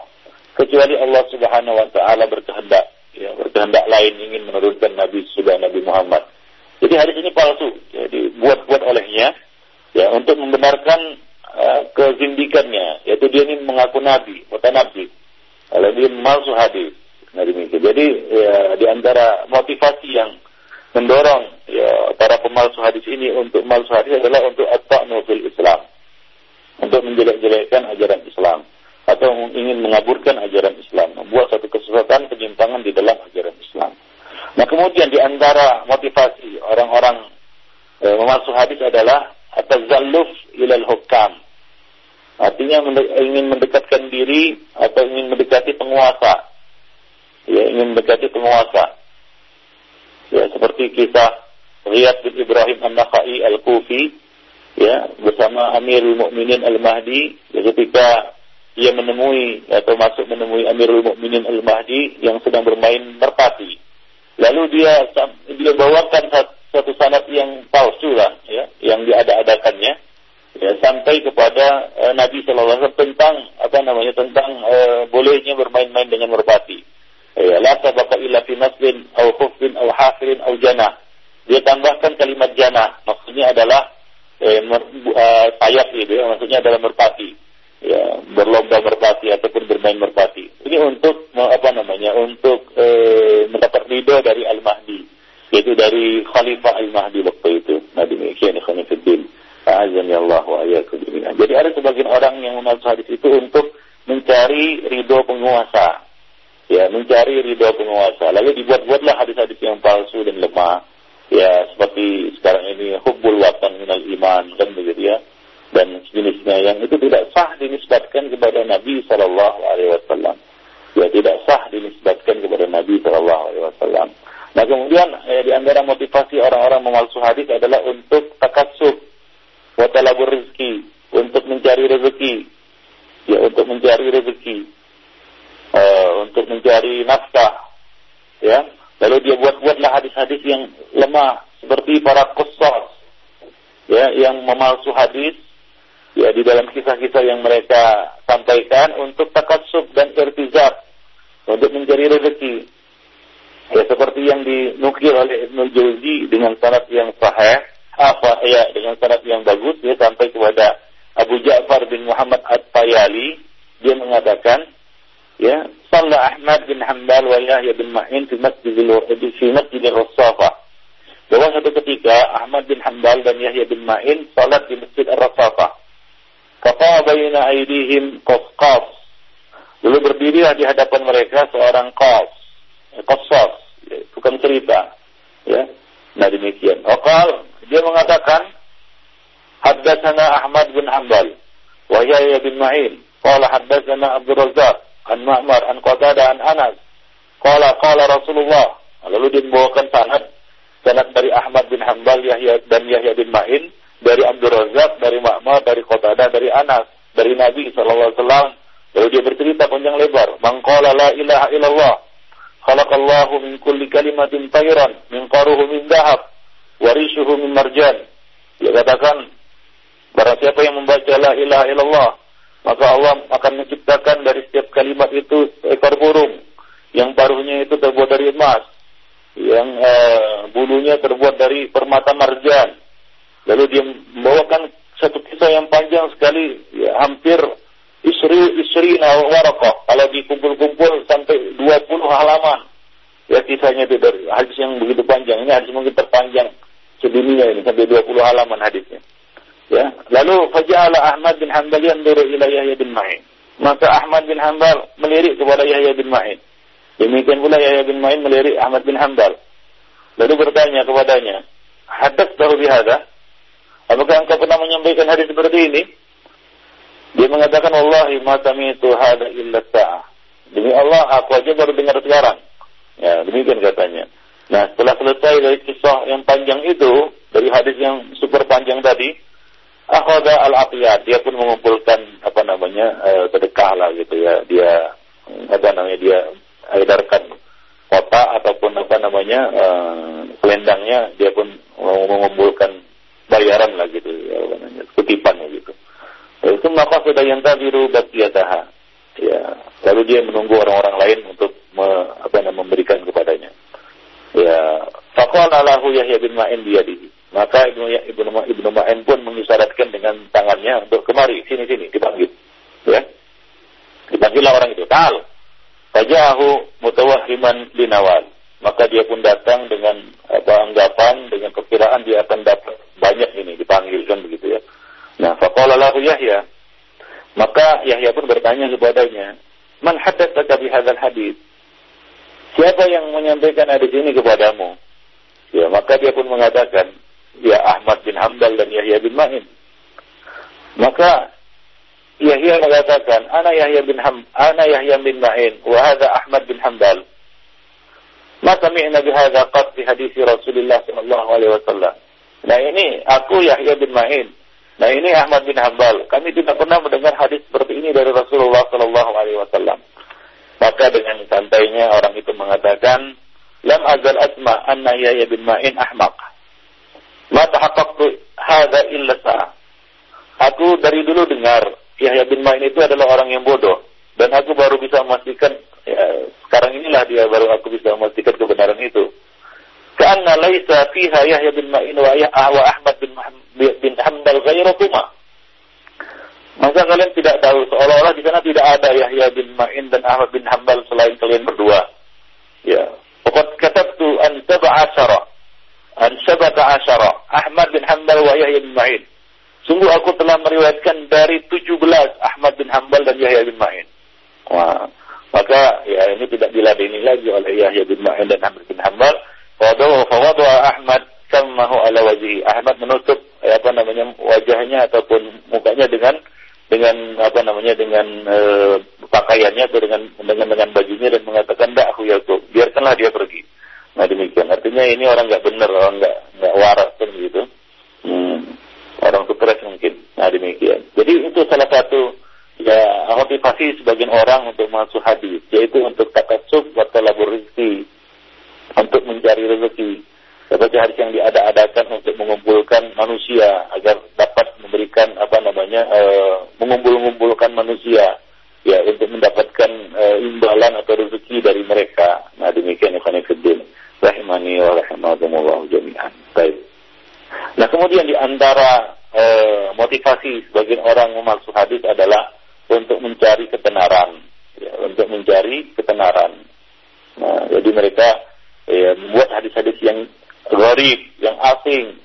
Kecuali Allah Subhanahu wa taala berkehendak, ya, berkehendak lain ingin menurunkan nabi sudah Nabi Muhammad. Jadi hadis ini palsu, jadi buat-buat olehnya ya untuk membenarkan uh, kezindikannya, yaitu dia ini mengaku nabi, nabi. Kalau dia memalsu hadis. Nah. Jadi ya, di antara motivasi yang mendorong ya para pemalsu hadis ini untuk memalsu hadis adalah untuk at-ta'nu fil Islam. Untuk menjelek-jelekkan ajaran Islam atau ingin mengaburkan ajaran Islam, membuat satu kesesatan penyimpangan di dalam ajaran Islam. Nah kemudian di antara motivasi orang-orang e, memasuk hadis adalah atazalluf ilal hukam. Artinya ingin mendekatkan diri atau ingin mendekati penguasa. Ya, ingin mendekati penguasa. Ya, seperti kisah Riyad bin Ibrahim An-Nakhai Al-Kufi ya, bersama Amirul Mukminin Al-Mahdi ya, ketika ia menemui atau masuk menemui Amirul Mukminin Al-Mahdi yang sedang bermain merpati. Lalu dia dia bawakan satu sanad yang palsu lah, ya, yang diada-adakannya, ya, sampai kepada uh, Nabi Shallallahu tentang apa namanya tentang uh, bolehnya bermain-main dengan merpati. Ya, la sabaqa illa fi naslin au khufin au hafirin au janah. Dia tambahkan kalimat janah, maksudnya adalah eh, mer, uh, gitu ya, maksudnya adalah merpati ya berlomba merpati ataupun bermain merpati. Ini untuk apa namanya? Untuk e, mendapat ridho dari Al Mahdi, yaitu dari Khalifah Al Mahdi waktu itu. Nah demikian Khonifuddin. Azan ya Allah wa Jadi ada sebagian orang yang memasuk hadis itu untuk mencari ridho penguasa. Ya, mencari ridho penguasa. Lalu dibuat-buatlah hadis-hadis yang palsu dan lemah. Ya, seperti sekarang ini hubbul watan minal iman kan begitu ya dan sejenisnya yang itu tidak sah dinisbatkan kepada Nabi Shallallahu Alaihi Wasallam. Ya tidak sah dinisbatkan kepada Nabi Shallallahu Alaihi Wasallam. Nah kemudian eh, di antara motivasi orang-orang memalsu hadis adalah untuk takasub, watalabur rezeki, untuk mencari rezeki, ya untuk mencari rezeki, uh, untuk mencari nafkah, ya. Lalu dia buat-buatlah hadis-hadis yang lemah seperti para kusas, ya, yang memalsu hadis ya di dalam kisah-kisah yang mereka sampaikan untuk takasub dan irtizab untuk mencari rezeki. Ya seperti yang dinukil oleh Ibnu Jauzi dengan sanad yang sahih, apa ya dengan sanad yang bagus ya sampai kepada Abu Ja'far bin Muhammad At-Tayali dia mengatakan ya Salah Ahmad bin Hanbal wa Yahya bin Ma'in di Masjidil fi Masjidil Rasafah bahwa satu ketika Ahmad bin Hanbal dan Yahya bin Ma'in salat di Masjid Ar-Rasafah Faqa baina aidihim qasqas. Lalu berdirilah di hadapan mereka seorang qas. Qasas, ya, bukan cerita. Ya. Nah demikian. Okal dia mengatakan Haddatsana Ahmad bin Hanbal wa Yahya bin Ma'in. Qala haddatsana Abdul Razzaq an Ma'mar an Qatada an Anas. Qala qala Rasulullah. Lalu dia membawakan sanad sanad dari Ahmad bin Hanbal Yahya dan Yahya bin Ma'in dari Abdul Razak, dari Ma'mar, dari Qatada, dari Anas, dari Nabi sallallahu alaihi wasallam. Lalu dia bercerita panjang lebar, "Mangqala la ilaha illallah, khalaqallahu min kulli kalimatin tayran, min qaruhu min dahab, warishuhu min marjan." Dia katakan, barang siapa yang membaca la ilaha illallah, maka Allah akan menciptakan dari setiap kalimat itu ekor burung yang paruhnya itu terbuat dari emas, yang uh, bulunya terbuat dari permata marjan, Lalu dia membawakan satu kisah yang panjang sekali, ya, hampir isri isri warakah. Kalau dikumpul-kumpul sampai 20 halaman. Ya kisahnya itu dari hadis yang begitu panjang. Ini hadis mungkin terpanjang sedunia ini sampai 20 halaman hadisnya. Ya. Lalu faja'ala Ahmad bin Hanbal yanzuru ila Yahya bin Ma'in. Maka Ahmad bin Hanbal melirik kepada Yahya bin Ma'in. Demikian pula Yahya bin Ma'in melirik Ahmad bin Hanbal. Lalu bertanya kepadanya, "Hadas tahu bihada?" Apakah engkau pernah menyampaikan hadis seperti ini? Dia mengatakan, Wallahi ma itu hada illa. Demi Allah, aku aja baru dengar sekarang. Ya, demikian katanya. Nah, setelah selesai dari kisah yang panjang itu, dari hadis yang super panjang tadi, akhoda al-aqiyat dia pun mengumpulkan apa namanya uh, sedekah lah gitu ya. Dia apa namanya dia edarkan kota ataupun apa namanya uh, selendangnya dia pun mengumpulkan bayaran lah gitu ya namanya kutipan gitu. Itu maka sudah yang tabiru bakiyataha ya lalu dia menunggu orang-orang lain untuk apa namanya memberikan kepadanya. Ya faqala lahu Yahya bin Ma'in biyadihi maka Ibnu Ibnu Ibnu Ma'in pun mengisyaratkan dengan tangannya untuk kemari sini sini dipanggil ya dipanggil orang itu tal Fajahu mutawahhiman linawal. Maka dia pun datang dengan apa anggapan, dengan kekiraan dia akan dapat banyak ini dipanggil kan begitu ya. Nah, faqala lahu Yahya. Maka Yahya pun bertanya kepadanya, "Man haddatsaka bi hadzal hadis?" Siapa yang menyampaikan hadis ini kepadamu? Ya, maka dia pun mengatakan, "Ya Ahmad bin Hambal dan Yahya bin Ma'in." Maka Yahya mengatakan, "Ana Yahya bin Ham, ana Yahya bin Ma'in, wa hadha Ahmad bin Hanbal." Ma sami'na bi hadha qad fi hadis Rasulullah sallallahu alaihi wasallam. Nah ini aku Yahya bin Ma'in. Nah ini Ahmad bin Hanbal. Kami tidak pernah mendengar hadis seperti ini dari Rasulullah sallallahu alaihi wasallam. Maka dengan santainya orang itu mengatakan, "Lam azal asma anna Yahya bin Ma'in ahmaq." Ma tahaqqaqtu hadha illa sa. Aku dari dulu dengar Yahya bin Ma'in itu adalah orang yang bodoh dan aku baru bisa memastikan ya, sekarang inilah dia baru aku bisa memastikan kebenaran itu. Karena laisa fiha Yahya bin Ma'in wa, wa Ahmad bin, bin Hanbal ghairakuma. Masa kalian tidak tahu seolah-olah di sana tidak ada Yahya bin Ma'in dan Ahmad bin Hanbal selain kalian berdua. Ya. Pokok katabtu an sab'a asyara. An sab'ata asyara. Ahmad bin Hanbal wa Yahya bin Ma'in. Sungguh aku telah meriwayatkan dari 17 Ahmad bin Hambal dan Yahya bin Ma'in. Wah, maka ya ini tidak diladeni lagi oleh Yahya bin Ma'in dan Ahmad bin Hambal. Fawadwa Ahmad kamahu ala wajhi. Ahmad menutup ya, apa namanya wajahnya ataupun mukanya dengan dengan apa namanya dengan e, pakaiannya atau dengan dengan dengan bajunya dan mengatakan tidak aku ya biarkanlah dia pergi. Nah demikian artinya ini orang nggak benar orang nggak nggak waras kan gitu. Hmm orang stres mungkin. Nah demikian. Jadi itu salah satu ya motivasi sebagian orang untuk masuk hadis, yaitu untuk takasub buat rezeki, untuk mencari rezeki. Seperti hadis yang diada-adakan untuk mengumpulkan manusia agar dapat memberikan apa namanya e, mengumpul-ngumpulkan manusia ya untuk mendapatkan e, imbalan atau rezeki dari mereka. Nah demikian ikhwan fillah rahimani wa rahimakumullah jami'an. Baik. Nah kemudian di antara e, motivasi sebagian orang memasuk hadis adalah untuk mencari ketenaran, ya, untuk mencari ketenaran. Nah, jadi mereka ya, membuat hadis-hadis yang gharib, yang asing,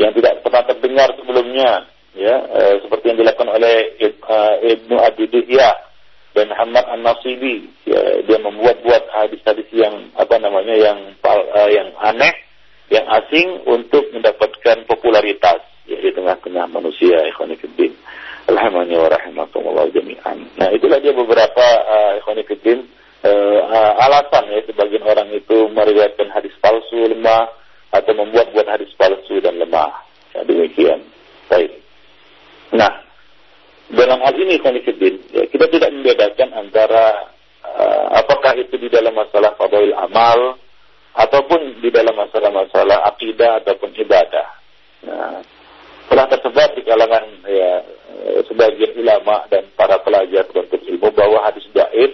yang tidak pernah terdengar sebelumnya, ya, e, seperti yang dilakukan oleh Ibnu Abi Dihya dan Muhammad An-Nasibi. Ya, dia membuat-buat hadis-hadis yang apa namanya yang uh, yang aneh yang asing untuk mendapatkan popularitas ya, di tengah-tengah manusia ikhwanifiddin. Alhamdulillah wa. Nah, itulah dia beberapa uh, ikhwanifiddin uh, uh, alasan ya sebagian orang itu meriwayatkan hadis palsu lemah atau membuat-buat hadis palsu dan lemah. Ya, demikian. Baik. Nah, dalam hal ini ikhwanifiddin, ya, kita tidak membedakan antara uh, apakah itu di dalam masalah fadail amal ataupun di dalam masalah-masalah akidah ataupun ibadah. Nah, telah tersebar di kalangan ya sebagian ulama dan para pelajar untuk ilmu bahwa hadis daif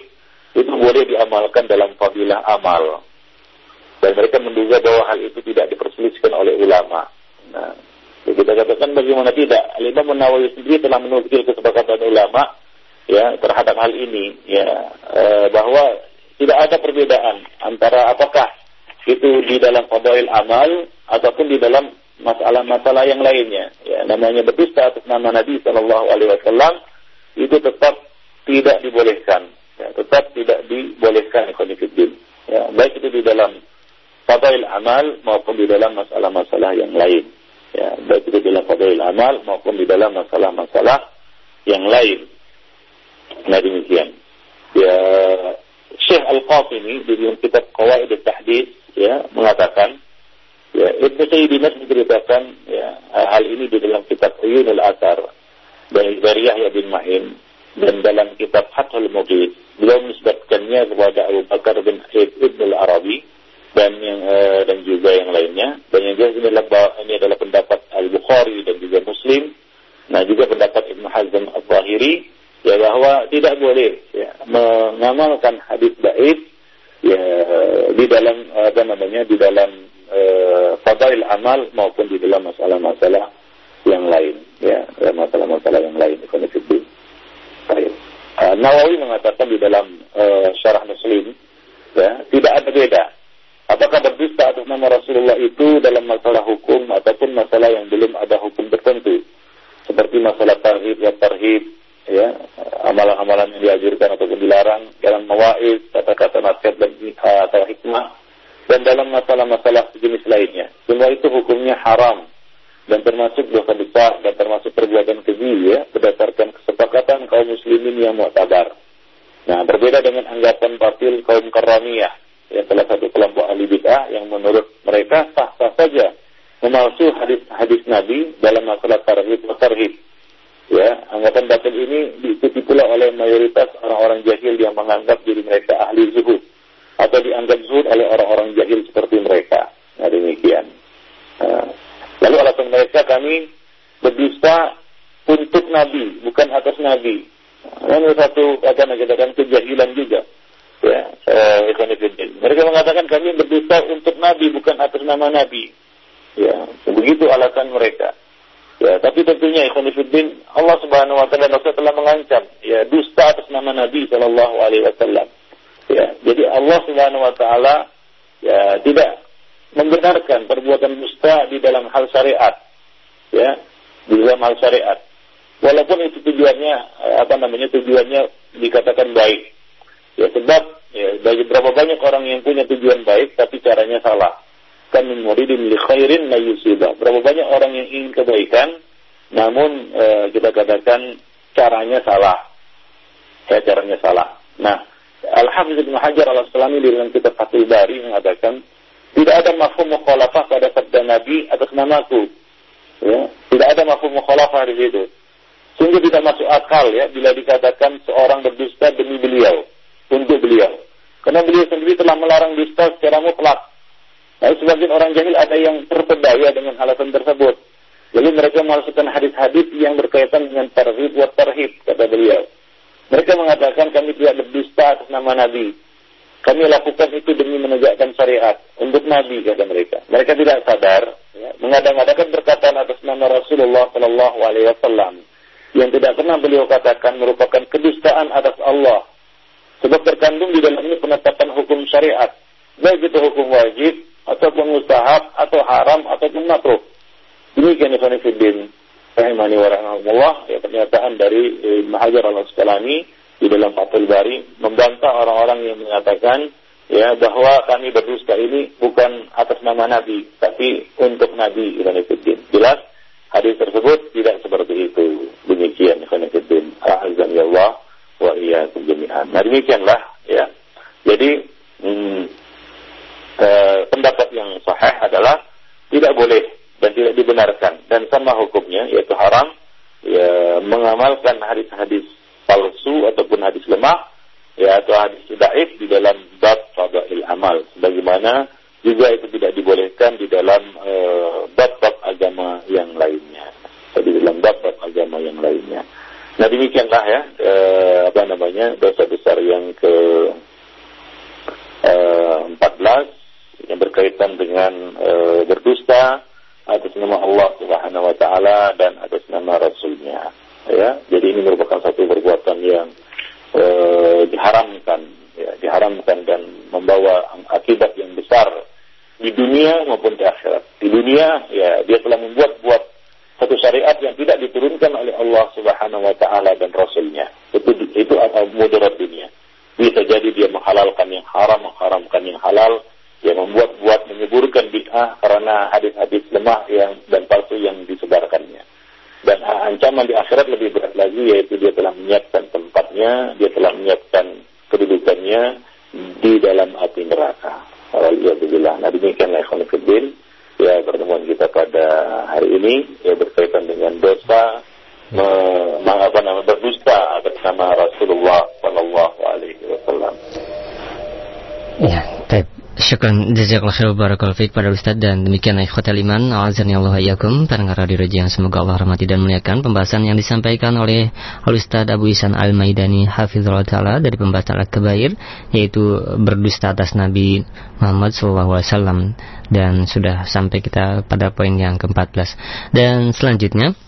itu boleh diamalkan dalam fadilah amal. Dan mereka menduga bahwa hal itu tidak diperselisihkan oleh ulama. Nah, ya kita katakan bagaimana tidak. Al-Imam Nawawi sendiri telah menukil kesepakatan ulama ya terhadap hal ini ya eh, bahwa tidak ada perbedaan antara apakah itu di dalam fadail amal ataupun di dalam masalah-masalah yang lainnya. Ya, namanya berdusta atas nama Nabi Shallallahu Alaihi Wasallam itu tetap tidak dibolehkan. Ya, tetap tidak dibolehkan ikhwanifiddin. Ya, baik itu di dalam fadail amal maupun di dalam masalah-masalah yang lain. Ya, baik itu dalam fadail amal maupun di dalam masalah-masalah yang lain. Nah demikian. Ya, Syekh Al-Qasimi di dalam kitab Qawaid al-Tahdid ya mengatakan ya Ibnu Sayyidina menceritakan ya, hal ini di dalam kitab Uyunul Asar dari, dari Yahya bin Ma'in dan dalam kitab Fathul Mughith beliau menisbatkannya kepada Abu Bakar bin Ibn al-Arabi dan yang uh, dan juga yang lainnya. Dan yang jelas ini adalah ini adalah pendapat Al-Bukhari dan juga Muslim. Nah juga pendapat Ibnu Hazm Al-Zahiri ya bahwa tidak boleh ya, mengamalkan hadis baik ya di dalam apa namanya di dalam uh, amal maupun di dalam masalah-masalah yang lain ya masalah-masalah yang lain Baik. Uh, Nawawi mengatakan di dalam uh, syarah Muslim ya tidak ada beda apakah berdusta atas nama Rasulullah itu dalam masalah hukum hadis-hadis yang berkaitan dengan tarhib wa tarhib, kata beliau. Mereka mengatakan kami tidak berdusta atas nama Nabi. Kami lakukan itu demi menegakkan syariat untuk Nabi kata mereka. Mereka tidak sadar ya, mengadang-adakan perkataan atas nama Rasulullah Shallallahu Alaihi Wasallam yang tidak pernah beliau katakan merupakan kedustaan atas Allah. Sebab terkandung di dalam ini penetapan hukum syariat, baik itu hukum wajib ataupun mustahab atau haram ataupun makruh. Demikian Ibn rahimani wa rahmatullah ya pernyataan dari Ibn Hajar al-Asqalani di dalam Fathul Bari membantah orang-orang yang mengatakan ya bahwa kami berdusta ini bukan atas nama Nabi tapi untuk Nabi Ibn Jelas hadis tersebut tidak seperti itu. Demikian Ibn Fiddin. Azan ya Allah wa iya jami'an. Nah demikianlah ya. Jadi hmm, eh, pendapat yang sahih adalah tidak boleh dan tidak dibenarkan. Dan sama hukumnya yaitu haram ya mengamalkan hadis-hadis palsu ataupun hadis lemah ya atau hadis daif di dalam bab fadail amal. Sebagaimana juga itu tidak dibolehkan di dalam uh, bab-bab agama yang lainnya. Di dalam bab-bab agama yang lainnya. Nah demikianlah ya uh, apa namanya dosa besar yang ke uh, eh, 14 yang berkaitan dengan uh, berdusta atas nama Allah Subhanahu wa taala dan atas nama rasulnya. Ya jadi ini merupakan satu perbuatan yang e, diharamkan ya diharamkan dan membawa akibat yang besar di dunia maupun di akhirat. Di dunia ya dia telah membuat buat satu syariat yang tidak diturunkan oleh Allah Subhanahu wa taala dan rasulnya. Itu itu mudarat dunia. Bisa jadi dia menghalalkan yang haram mengharamkan yang halal yang membuat-buat menyeburkan bid'ah karena hadis-hadis lemah yang dan palsu yang disebarkannya dan ancaman di akhirat lebih berat lagi yaitu dia telah menyiapkan tempatnya, dia telah menyiapkan kedudukannya di dalam api neraka. Alhamdulillah. Nah demikianlah ikhwan Ya pertemuan ini ya berkaitan dengan dosa me, apa nama berdusta atas nama Rasulullah Syukran jazakallahu khair barakallahu fiik pada Ustaz dan demikian ikhwatal iman. Azani Allah yakum pendengar radio yang semoga Allah rahmati dan muliakan pembahasan yang disampaikan oleh Al Ustaz Abu Isan Al Maidani hafizallahu taala dari pembahasan Al-Kabair yaitu berdusta atas Nabi Muhammad sallallahu alaihi wasallam. Dan sudah sampai kita pada poin yang ke-14 dan selanjutnya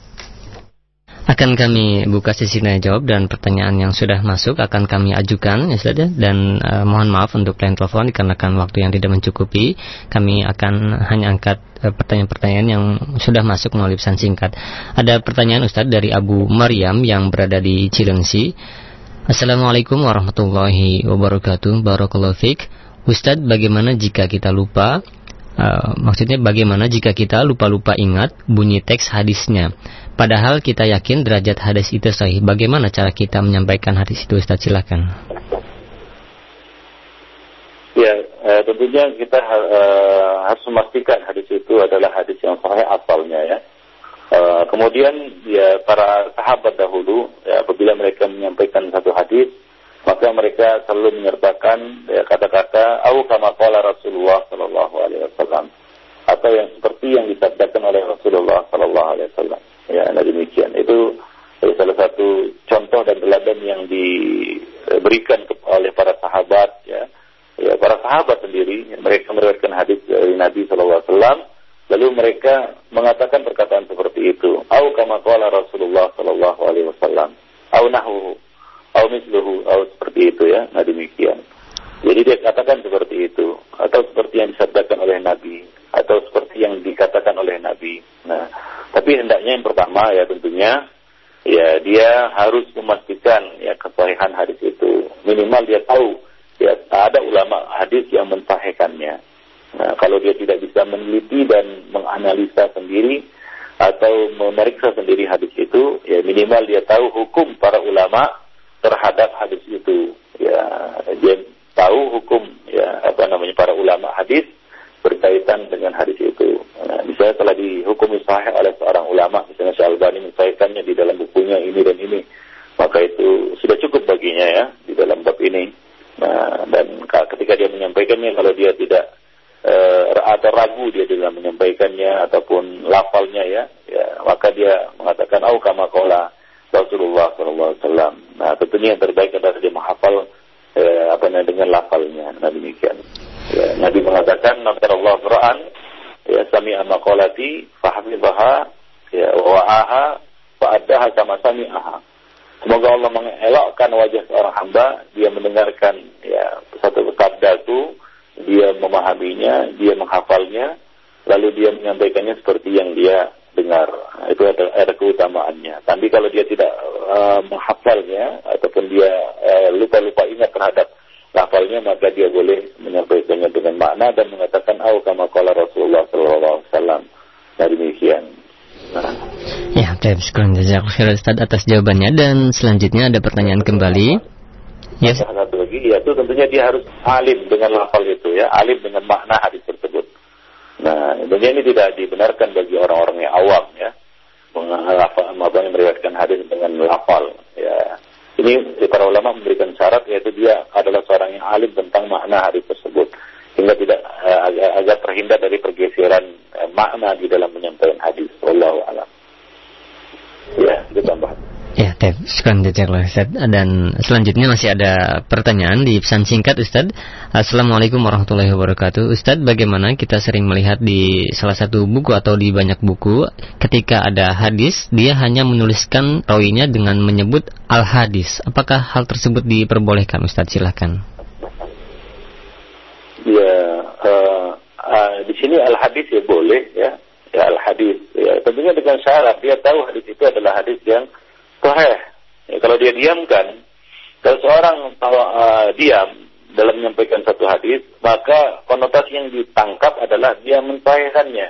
akan kami buka sesi nanya jawab dan pertanyaan yang sudah masuk akan kami ajukan ya saja dan uh, mohon maaf untuk line telepon dikarenakan waktu yang tidak mencukupi. Kami akan hanya angkat eh, pertanyaan-pertanyaan yang sudah masuk melalui pesan singkat. Ada pertanyaan Ustadz dari Abu Maryam yang berada di Cilengsi. Assalamualaikum warahmatullahi wabarakatuh. Barakallahu fiqh Ustadz bagaimana jika kita lupa? Uh, maksudnya bagaimana jika kita lupa-lupa ingat bunyi teks hadisnya Padahal kita yakin derajat hadis itu sahih. Bagaimana cara kita menyampaikan hadis itu Ustaz silakan. Ya, eh, tentunya kita eh, harus memastikan hadis itu adalah hadis yang sahih asalnya ya. Eh, kemudian ya para sahabat dahulu ya, apabila mereka menyampaikan satu hadis maka mereka selalu menyertakan ya, kata-kata au kama qala Rasulullah sallallahu alaihi wasallam atau yang seperti yang disabdakan oleh Rasulullah sallallahu alaihi wasallam. Ya, nah demikian. Itu eh, salah satu contoh dan teladan yang diberikan oleh para sahabat ya. Ya, para sahabat sendiri mereka meriwayatkan hadis dari Nabi SAW lalu mereka mengatakan perkataan seperti itu au kama qala Rasulullah sallallahu alaihi wasallam au nahu au misluhu au seperti itu ya nah demikian jadi dia katakan seperti itu seperti yang disabdakan oleh Nabi atau seperti yang dikatakan oleh Nabi. Nah, tapi hendaknya yang pertama ya tentunya ya dia harus memastikan ya kesahihan hadis itu. Minimal dia tahu ya ada ulama hadis yang mensahihkannya. Nah, kalau dia tidak bisa meneliti dan menganalisa sendiri atau memeriksa sendiri hadis itu, ya minimal dia tahu hukum para ulama terhadap hadis itu. Ya, dia tahu hukum ya apa namanya para ulama hadis berkaitan dengan hadis itu. Nah, misalnya telah dihukum sahih oleh seorang ulama, misalnya Syalbani mensahihkannya di dalam bukunya ini dan ini, maka itu sudah cukup baginya ya di dalam bab ini. Nah, dan ketika dia menyampaikannya, kalau dia tidak uh, atau ragu dia dalam menyampaikannya ataupun lafalnya ya, ya maka dia mengatakan, "Au kama qala Rasulullah wasallam." Nah, tentunya yang terbaik adalah dia menghafal eh, apa namanya dengan lafalnya. Nah, demikian. Ya, Nabi mengatakan Allah ra'an ya sami'a maqalati fahmidaha ya wa'aha fa'addaha kama sami'aha. Semoga Allah mengelokkan wajah seorang hamba, dia mendengarkan ya satu sabda itu, dia memahaminya, dia menghafalnya, lalu dia menyampaikannya seperti yang dia dengar. Itu ada, ada keutamaannya. Tapi kalau dia tidak uh, menghafalnya ataupun dia eh, lupa-lupa uh, ingat terhadap lafalnya maka dia boleh menyampaikannya dengan makna dan mengatakan au kama qala Rasulullah sallallahu alaihi wasallam. Nah demikian. Nah. Ya, terima kasih Ustaz atas jawabannya dan selanjutnya ada pertanyaan kembali. Ya. Yes. Satu lagi yaitu tentunya dia harus alim dengan lafal itu ya, alim dengan makna hadis tersebut. Nah, tentunya ini tidak dibenarkan bagi orang-orang yang awam ya, menghafal apa meriwayatkan hadis dengan lafal ya ini para ulama memberikan syarat yaitu dia adalah seorang yang alim tentang makna hadis tersebut sehingga tidak uh, agak, terhindar dari pergeseran uh, makna di dalam menyampaikan hadis. Wallahu alam. Ya, itu tambahan. Ya, Tep, sekian Ustaz. Dan selanjutnya masih ada pertanyaan di pesan singkat Ustaz. Assalamualaikum warahmatullahi wabarakatuh. Ustaz, bagaimana kita sering melihat di salah satu buku atau di banyak buku ketika ada hadis, dia hanya menuliskan rawinya dengan menyebut al-hadis. Apakah hal tersebut diperbolehkan Ustaz? Silahkan. Ya, uh, uh, di sini al-hadis ya boleh ya. Ya al-hadis. Ya, tentunya dengan syarat dia tahu hadis itu adalah hadis yang sahih. Ya, kalau dia diamkan, kalau seorang uh, diam dalam menyampaikan satu hadis, maka konotasi yang ditangkap adalah dia mensahihkannya.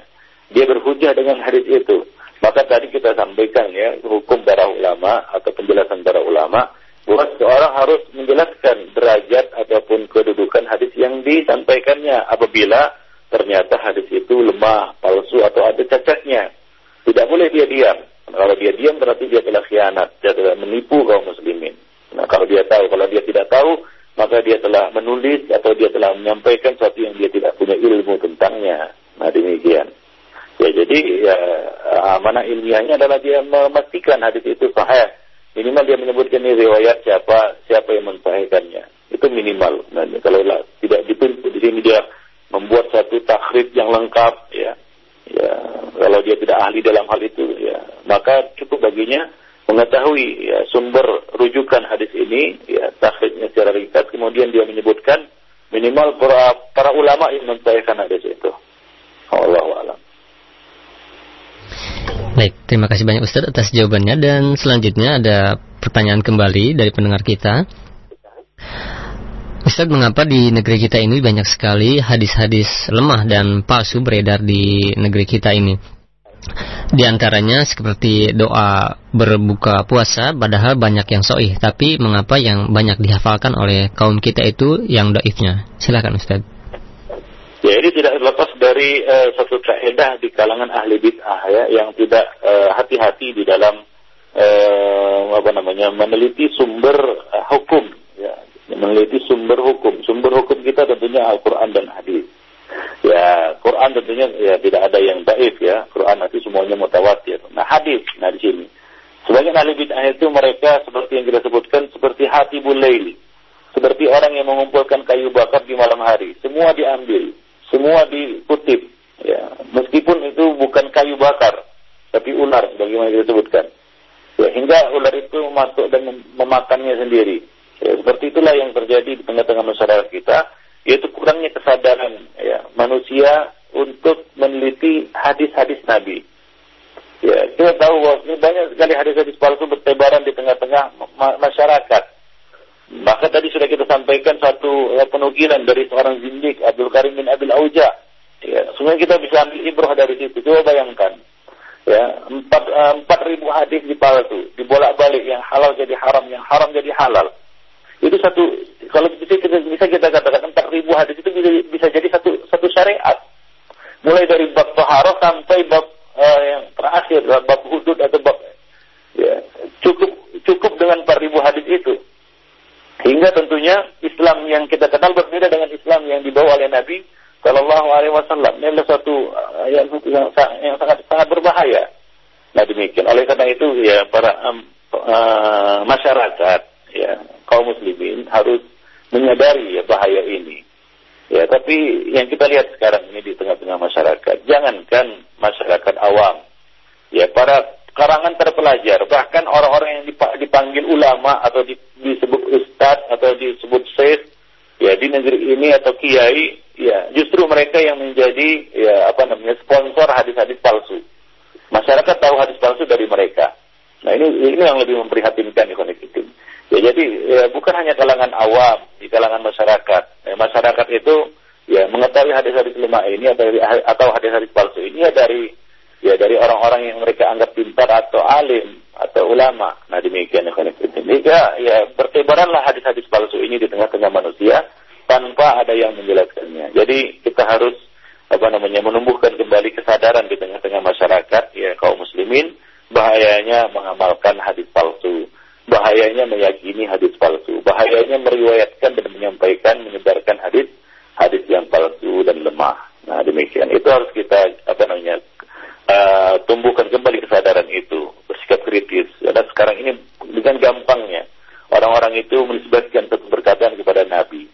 Dia berhujah dengan hadis itu. Maka tadi kita sampaikan ya, hukum para ulama atau penjelasan para ulama, bahwa seorang harus menjelaskan derajat ataupun kedudukan hadis yang disampaikannya apabila ternyata hadis itu lemah, palsu atau ada cacatnya. Tidak boleh dia diam. Kalau dia diam berarti dia telah khianat, dia telah menipu kaum muslimin. Nah, kalau dia tahu, kalau dia tidak tahu, maka dia telah menulis atau dia telah menyampaikan sesuatu yang dia tidak punya ilmu tentangnya. Nah, demikian. Ya, jadi ya, mana ilmiahnya adalah dia memastikan hadis itu sahih. Minimal dia menyebutkan ini riwayat siapa siapa yang mensahihkannya. Itu minimal. Nah, kalau tidak dituntut di sini dia membuat satu takhrib yang lengkap ya. Ya, kalau dia tidak ahli dalam hal itu ya, maka cukup baginya mengetahui ya, sumber rujukan hadis ini ya takhribnya secara ringkas kemudian dia menyebutkan minimal para, para ulama yang mensahihkan hadis itu. Allah alam. Baik, terima kasih banyak Ustadz atas jawabannya dan selanjutnya ada pertanyaan kembali dari pendengar kita. Ustadz, mengapa di negeri kita ini banyak sekali hadis-hadis lemah dan palsu beredar di negeri kita ini? Di antaranya seperti doa berbuka puasa, padahal banyak yang soih, tapi mengapa yang banyak dihafalkan oleh kaum kita itu yang doifnya? Silakan Ustadz. Ya ini tidak terlepas dari uh, satu kaidah di kalangan ahli bid'ah ya yang tidak eh, hati-hati uh, di dalam uh, apa namanya meneliti sumber uh, hukum ya meneliti sumber hukum. Sumber hukum kita tentunya Al-Quran dan hadis. Ya, Quran tentunya ya tidak ada yang baik ya. Quran itu semuanya mutawatir. Nah, hadis, nah di sini. Sebagian ahli bid'ah itu mereka seperti yang kita sebutkan seperti hati bulaili. Seperti orang yang mengumpulkan kayu bakar di malam hari. Semua diambil, semua dikutip. Ya, meskipun itu bukan kayu bakar, tapi ular, bagaimana kita sebutkan. Ya, hingga ular itu masuk dan memakannya sendiri. Ya, seperti itulah yang terjadi di tengah-tengah masyarakat kita, yaitu kurangnya kesadaran ya, manusia untuk meneliti hadis-hadis Nabi. Ya, kita tahu bahwa banyak sekali hadis-hadis palsu bertebaran di tengah-tengah ma masyarakat. Maka tadi sudah kita sampaikan satu ya, penukilan dari seorang zindik Abdul Karim bin Abil Auja. Ya, sebenarnya kita bisa ambil ibrah dari situ. Coba bayangkan, ya empat eh, empat ribu hadis dipalsu, dibolak-balik yang halal jadi haram, yang haram jadi halal itu satu kalau bisa kita bisa kita katakan empat ribu hadis itu bisa bisa jadi satu satu syariat mulai dari bab toharo sampai bab uh, yang terakhir bab hudud atau bab ya cukup cukup dengan empat ribu hadis itu hingga tentunya Islam yang kita kenal berbeda dengan Islam yang dibawa oleh Nabi Shallallahu Alaihi Wasallam ini adalah satu uh, yang, yang, yang sangat sangat berbahaya. Nah demikian. Oleh karena itu ya para um, uh, masyarakat ya kaum muslimin harus menyadari ya bahaya ini. Ya, tapi yang kita lihat sekarang ini di tengah-tengah masyarakat, jangankan masyarakat awam, ya para karangan terpelajar, bahkan orang-orang yang dipanggil ulama atau disebut ustadz atau disebut syekh, ya di negeri ini atau kiai, ya justru mereka yang menjadi ya apa namanya sponsor hadis-hadis palsu. Masyarakat tahu hadis palsu dari mereka. Nah ini ini yang lebih memprihatinkan ikhwan Ya jadi ya, bukan hanya kalangan awam, di kalangan masyarakat. Ya, masyarakat itu ya mengetahui hadis-hadis lemah ini atau atau hadis-hadis palsu ini ya dari ya dari orang-orang yang mereka anggap pintar atau alim atau ulama. Nah demikian ya Jika ya bertebaranlah hadis-hadis palsu ini di tengah-tengah manusia tanpa ada yang menjelaskannya. Jadi kita harus apa namanya menumbuhkan kembali kesadaran di tengah-tengah masyarakat ya kaum muslimin bahayanya mengamalkan hadis palsu bahayanya meyakini hadis palsu, bahayanya meriwayatkan dan menyampaikan, menyebarkan hadis hadis yang palsu dan lemah. Nah demikian itu harus kita apa namanya uh, tumbuhkan kembali kesadaran itu, bersikap kritis. Karena sekarang ini dengan gampangnya orang-orang itu menisbatkan satu perkataan kepada Nabi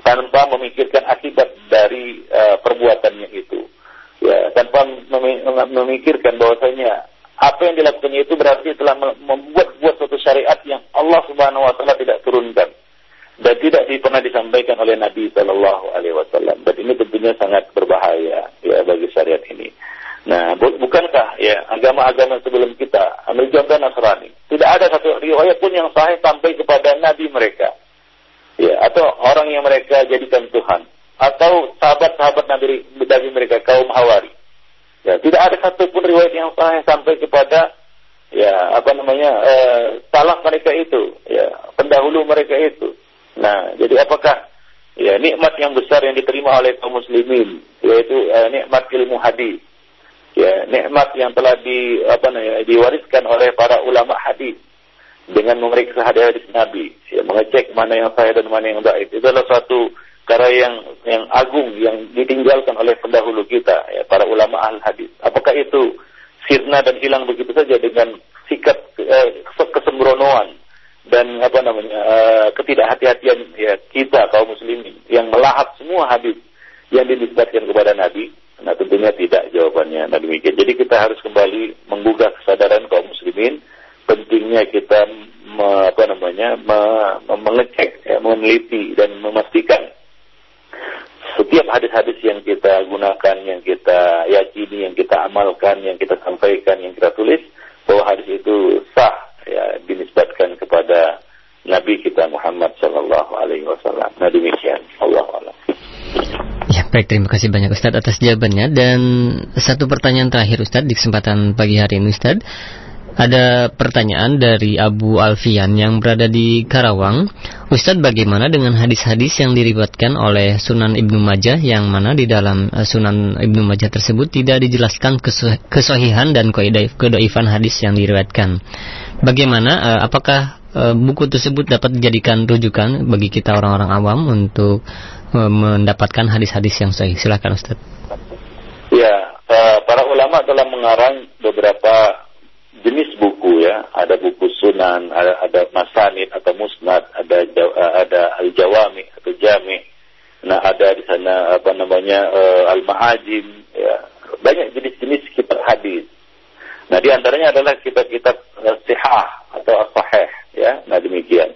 tanpa memikirkan akibat dari uh, perbuatannya itu. Ya, tanpa memikirkan bahwasanya apa yang dilakukannya itu berarti telah membuat buat suatu syariat yang Allah Subhanahu wa taala tidak turunkan dan tidak pernah disampaikan oleh Nabi Shallallahu alaihi wasallam. Dan ini tentunya sangat berbahaya ya bagi syariat ini. Nah, bu bukankah ya agama-agama sebelum kita, ambil contoh Nasrani, tidak ada satu riwayat pun yang sahih sampai kepada nabi mereka. Ya, atau orang yang mereka jadikan Tuhan, atau sahabat-sahabat nabi, nabi mereka kaum Hawari Ya, tidak ada satupun riwayat yang sahih sampai kepada ya apa namanya eh, salah mereka itu, ya pendahulu mereka itu. Nah, jadi apakah ya nikmat yang besar yang diterima oleh kaum muslimin yaitu eh, nikmat ilmu hadis ya nikmat yang telah di apa namanya diwariskan oleh para ulama hadis dengan memeriksa hadis-hadis Nabi, ya, mengecek mana yang sahih dan mana yang baik. Itu adalah suatu karya yang yang agung yang ditinggalkan oleh pendahulu kita, ya, para ulama ahli hadis. Apakah itu sirna dan hilang begitu saja dengan sikap eh, kesembronoan dan apa namanya eh, ketidakhati-hatian ya kita kaum muslimin yang melahap semua hadis yang dinisbatkan kepada Nabi Nah tentunya tidak jawabannya. Nah demikian. Jadi kita harus kembali menggugah kesadaran kaum muslimin. Pentingnya kita me, apa namanya me, me, mengecek, ya, meneliti dan memastikan setiap hadis-hadis yang kita gunakan, yang yakini, yang kita amalkan, yang kita sampaikan, yang kita tulis, bahwa hadis itu sah ya dinisbatkan kepada Nabi kita Muhammad Sallallahu Alaihi Wasallam. Nah demikian. Allah Allah. Ya, baik terima kasih banyak Ustadz atas jawabannya dan satu pertanyaan terakhir Ustadz di kesempatan pagi hari ini Ustadz. Ada pertanyaan dari Abu Alfian yang berada di Karawang. Ustadz bagaimana dengan hadis-hadis yang diriwatkan oleh Sunan Ibnu Majah yang mana di dalam eh, Sunan Ibnu Majah tersebut tidak dijelaskan kesohihan dan kedoifan hadis yang diriwatkan. Bagaimana, eh, apakah eh, buku tersebut dapat dijadikan rujukan bagi kita orang-orang awam untuk mendapatkan hadis-hadis yang sahih. Silakan Ustaz. Ya, para ulama telah mengarang beberapa jenis buku ya. Ada buku sunan, ada, ada masanid atau musnad, ada uh, ada al-jawami atau jami. Nah, ada di sana apa namanya uh, al-ma'ajim ya. Banyak jenis-jenis kitab hadis. Nah, di antaranya adalah kitab-kitab uh, sihah atau as-sahih ya. Nah, demikian.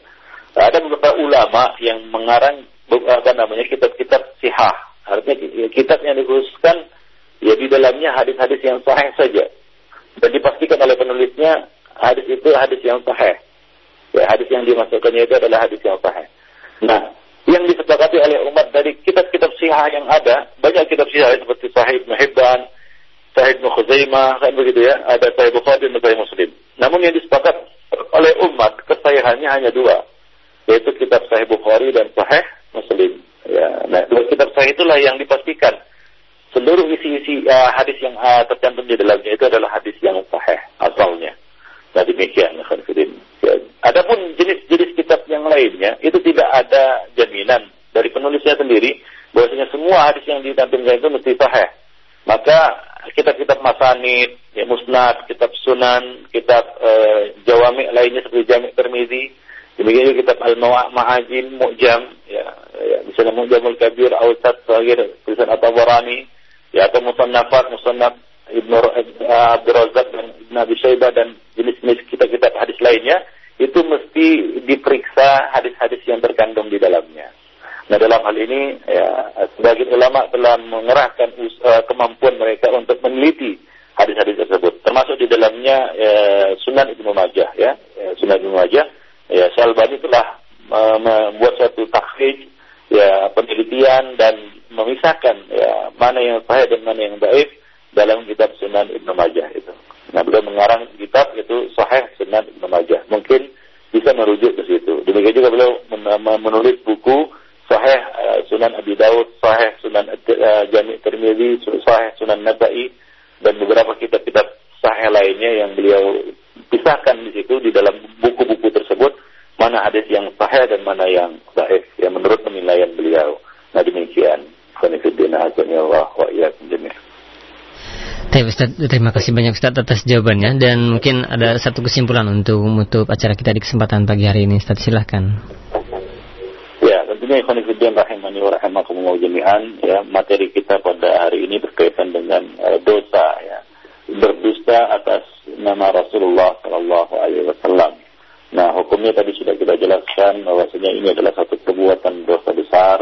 Ada beberapa ulama yang mengarang apa namanya kitab-kitab sihah. Artinya kitab yang dikhususkan ya di dalamnya hadis-hadis yang sahih saja. Dan dipastikan oleh penulisnya hadis itu hadis yang sahih. Ya, hadis yang dimasukkannya itu adalah hadis yang sahih. Nah, yang disepakati oleh umat dari kitab-kitab sihah yang ada, banyak kitab sihah seperti Sahih Ibn Hibban, Sahih Ibn Khuzaimah, kan begitu ya, ada Sahih Bukhari dan Sahih Muslim. Namun yang disepakat oleh umat, kesahihannya hanya dua, yaitu kitab Sahih Bukhari dan Sahih Muslim. Ya, nah dua kitab sahih itulah yang dipastikan seluruh isi-isi uh, hadis yang uh, tercantum di dalamnya itu adalah hadis yang sahih asalnya. Nah demikian, ya. Adapun jenis-jenis kitab yang lainnya itu tidak ada jaminan dari penulisnya sendiri bahwasanya semua hadis yang ditampilkan itu mesti sahih. Maka kitab-kitab masanid, ya, musnad, kitab sunan, kitab uh, jawami lainnya seperti Jami' Termizi, Demikian juga kitab Al-Ma'ajim, Mu'jam, ya, ya, misalnya Mu'jamul Kabir, Awsat, Sahir, tulisan At-Tabarani, ya, atau Musannafat, Musannaf Ibnu Abdul Razak dan Ibn Abi Syaibah dan jenis-jenis kitab-kitab hadis lainnya, itu mesti diperiksa hadis-hadis yang terkandung di dalamnya. Nah dalam hal ini, ya, sebagian ulama telah mengerahkan uh, kemampuan mereka untuk meneliti hadis-hadis tersebut, termasuk di dalamnya ya, Sunan Ibnu Majah, ya, ya Sunan Ibnu Majah ya Syalbani telah membuat suatu takhrij ya penelitian dan memisahkan ya mana yang sahih dan mana yang baik dalam kitab Sunan Ibnu Majah itu. Nah, beliau mengarang kitab itu Sahih Sunan Ibnu Majah. Mungkin bisa merujuk ke situ. Demikian juga beliau menulis buku Sahih uh, Sunan Abi Daud, Sahih Sunan uh, Jami' Tirmidzi, Sahih Sunan Naba'i dan beberapa kitab-kitab sahih lainnya yang beliau pisahkan di situ di dalam buku-buku tersebut mana hadis yang sahih dan mana yang sahih ya menurut penilaian beliau. Nah demikian. Allah wa Ustaz, terima kasih banyak Ustaz atas jawabannya dan mungkin ada satu kesimpulan untuk menutup acara kita di kesempatan pagi hari ini Ustaz silahkan Ya tentunya Ikhwanifiddin rahimani wa rahimakumullah jami'an ya materi kita pada hari ini berkaitan dengan uh, dosa ya berdusta atas nama Rasulullah Shallallahu Alaihi Wasallam. Nah, hukumnya tadi sudah kita jelaskan bahwasanya ini adalah satu perbuatan dosa besar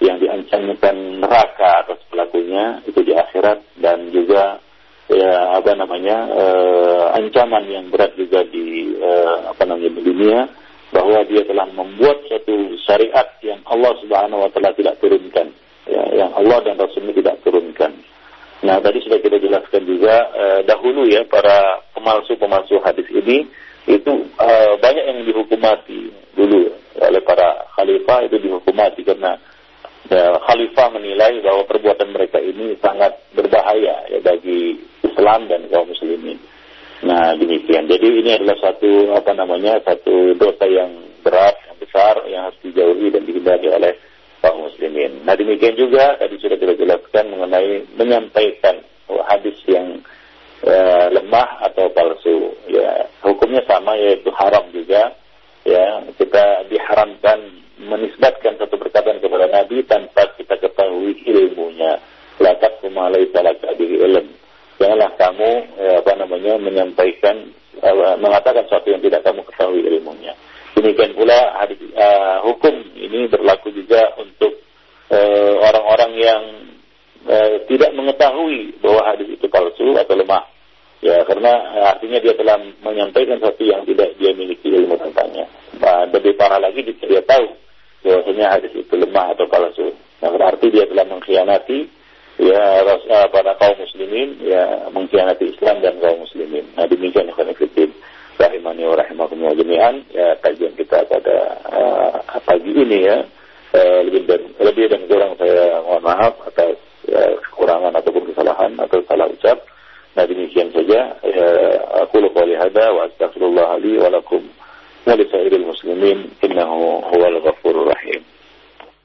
yang diancamkan neraka atas pelakunya itu di akhirat dan juga ya apa namanya uh, ancaman yang berat juga di uh, apa namanya di dunia bahwa dia telah membuat suatu syariat yang Allah Subhanahu wa taala tidak turunkan ya, yang Allah dan Rasulnya tidak turunkan. Nah, tadi sudah kita jelaskan juga eh, dahulu ya para pemalsu-pemalsu hadis ini itu eh, banyak yang dihukum mati dulu oleh para khalifah itu dihukum mati karena ya, khalifah menilai bahwa perbuatan mereka ini sangat berbahaya ya bagi Nah demikian. Jadi ini adalah satu apa namanya satu dosa yang berat, yang besar, yang harus dijauhi dan dihindari oleh kaum muslimin. Nah demikian juga tadi sudah kita jelaskan mengenai menyampaikan hadis yang ya, lemah atau palsu. Ya hukumnya sama yaitu haram juga. Ya kita diharamkan menisbatkan satu perkataan kepada Nabi tanpa kita ketahui ilmunya. Latak kumalai talak ilm janganlah kamu eh, apa namanya menyampaikan mengatakan sesuatu yang tidak kamu ketahui ilmunya. Demikian pula hadis uh, hukum ini berlaku juga untuk eh, orang-orang uh, yang uh, tidak mengetahui bahwa hadis itu palsu atau lemah. Ya, karena artinya dia telah menyampaikan sesuatu yang tidak dia miliki ilmu tentangnya. Nah, lebih parah lagi dia tahu bahwasanya hadis itu lemah atau palsu. Nah, berarti dia telah mengkhianati ya pada kaum muslimin ya mengkhianati Islam dan kaum muslimin. Nah demikian ikhwan rahimani wa rahimakumullah jami'an ya kajian kita pada uh, pagi ini ya uh, lebih dan lebih dan kurang saya mohon maaf atas ya, kekurangan ataupun kesalahan atau salah ucap. Nah demikian saja. Ya, aku lupa lihada wa astagfirullah li wa lakum. Wa muslimin innahu huwal ghafurur rahim.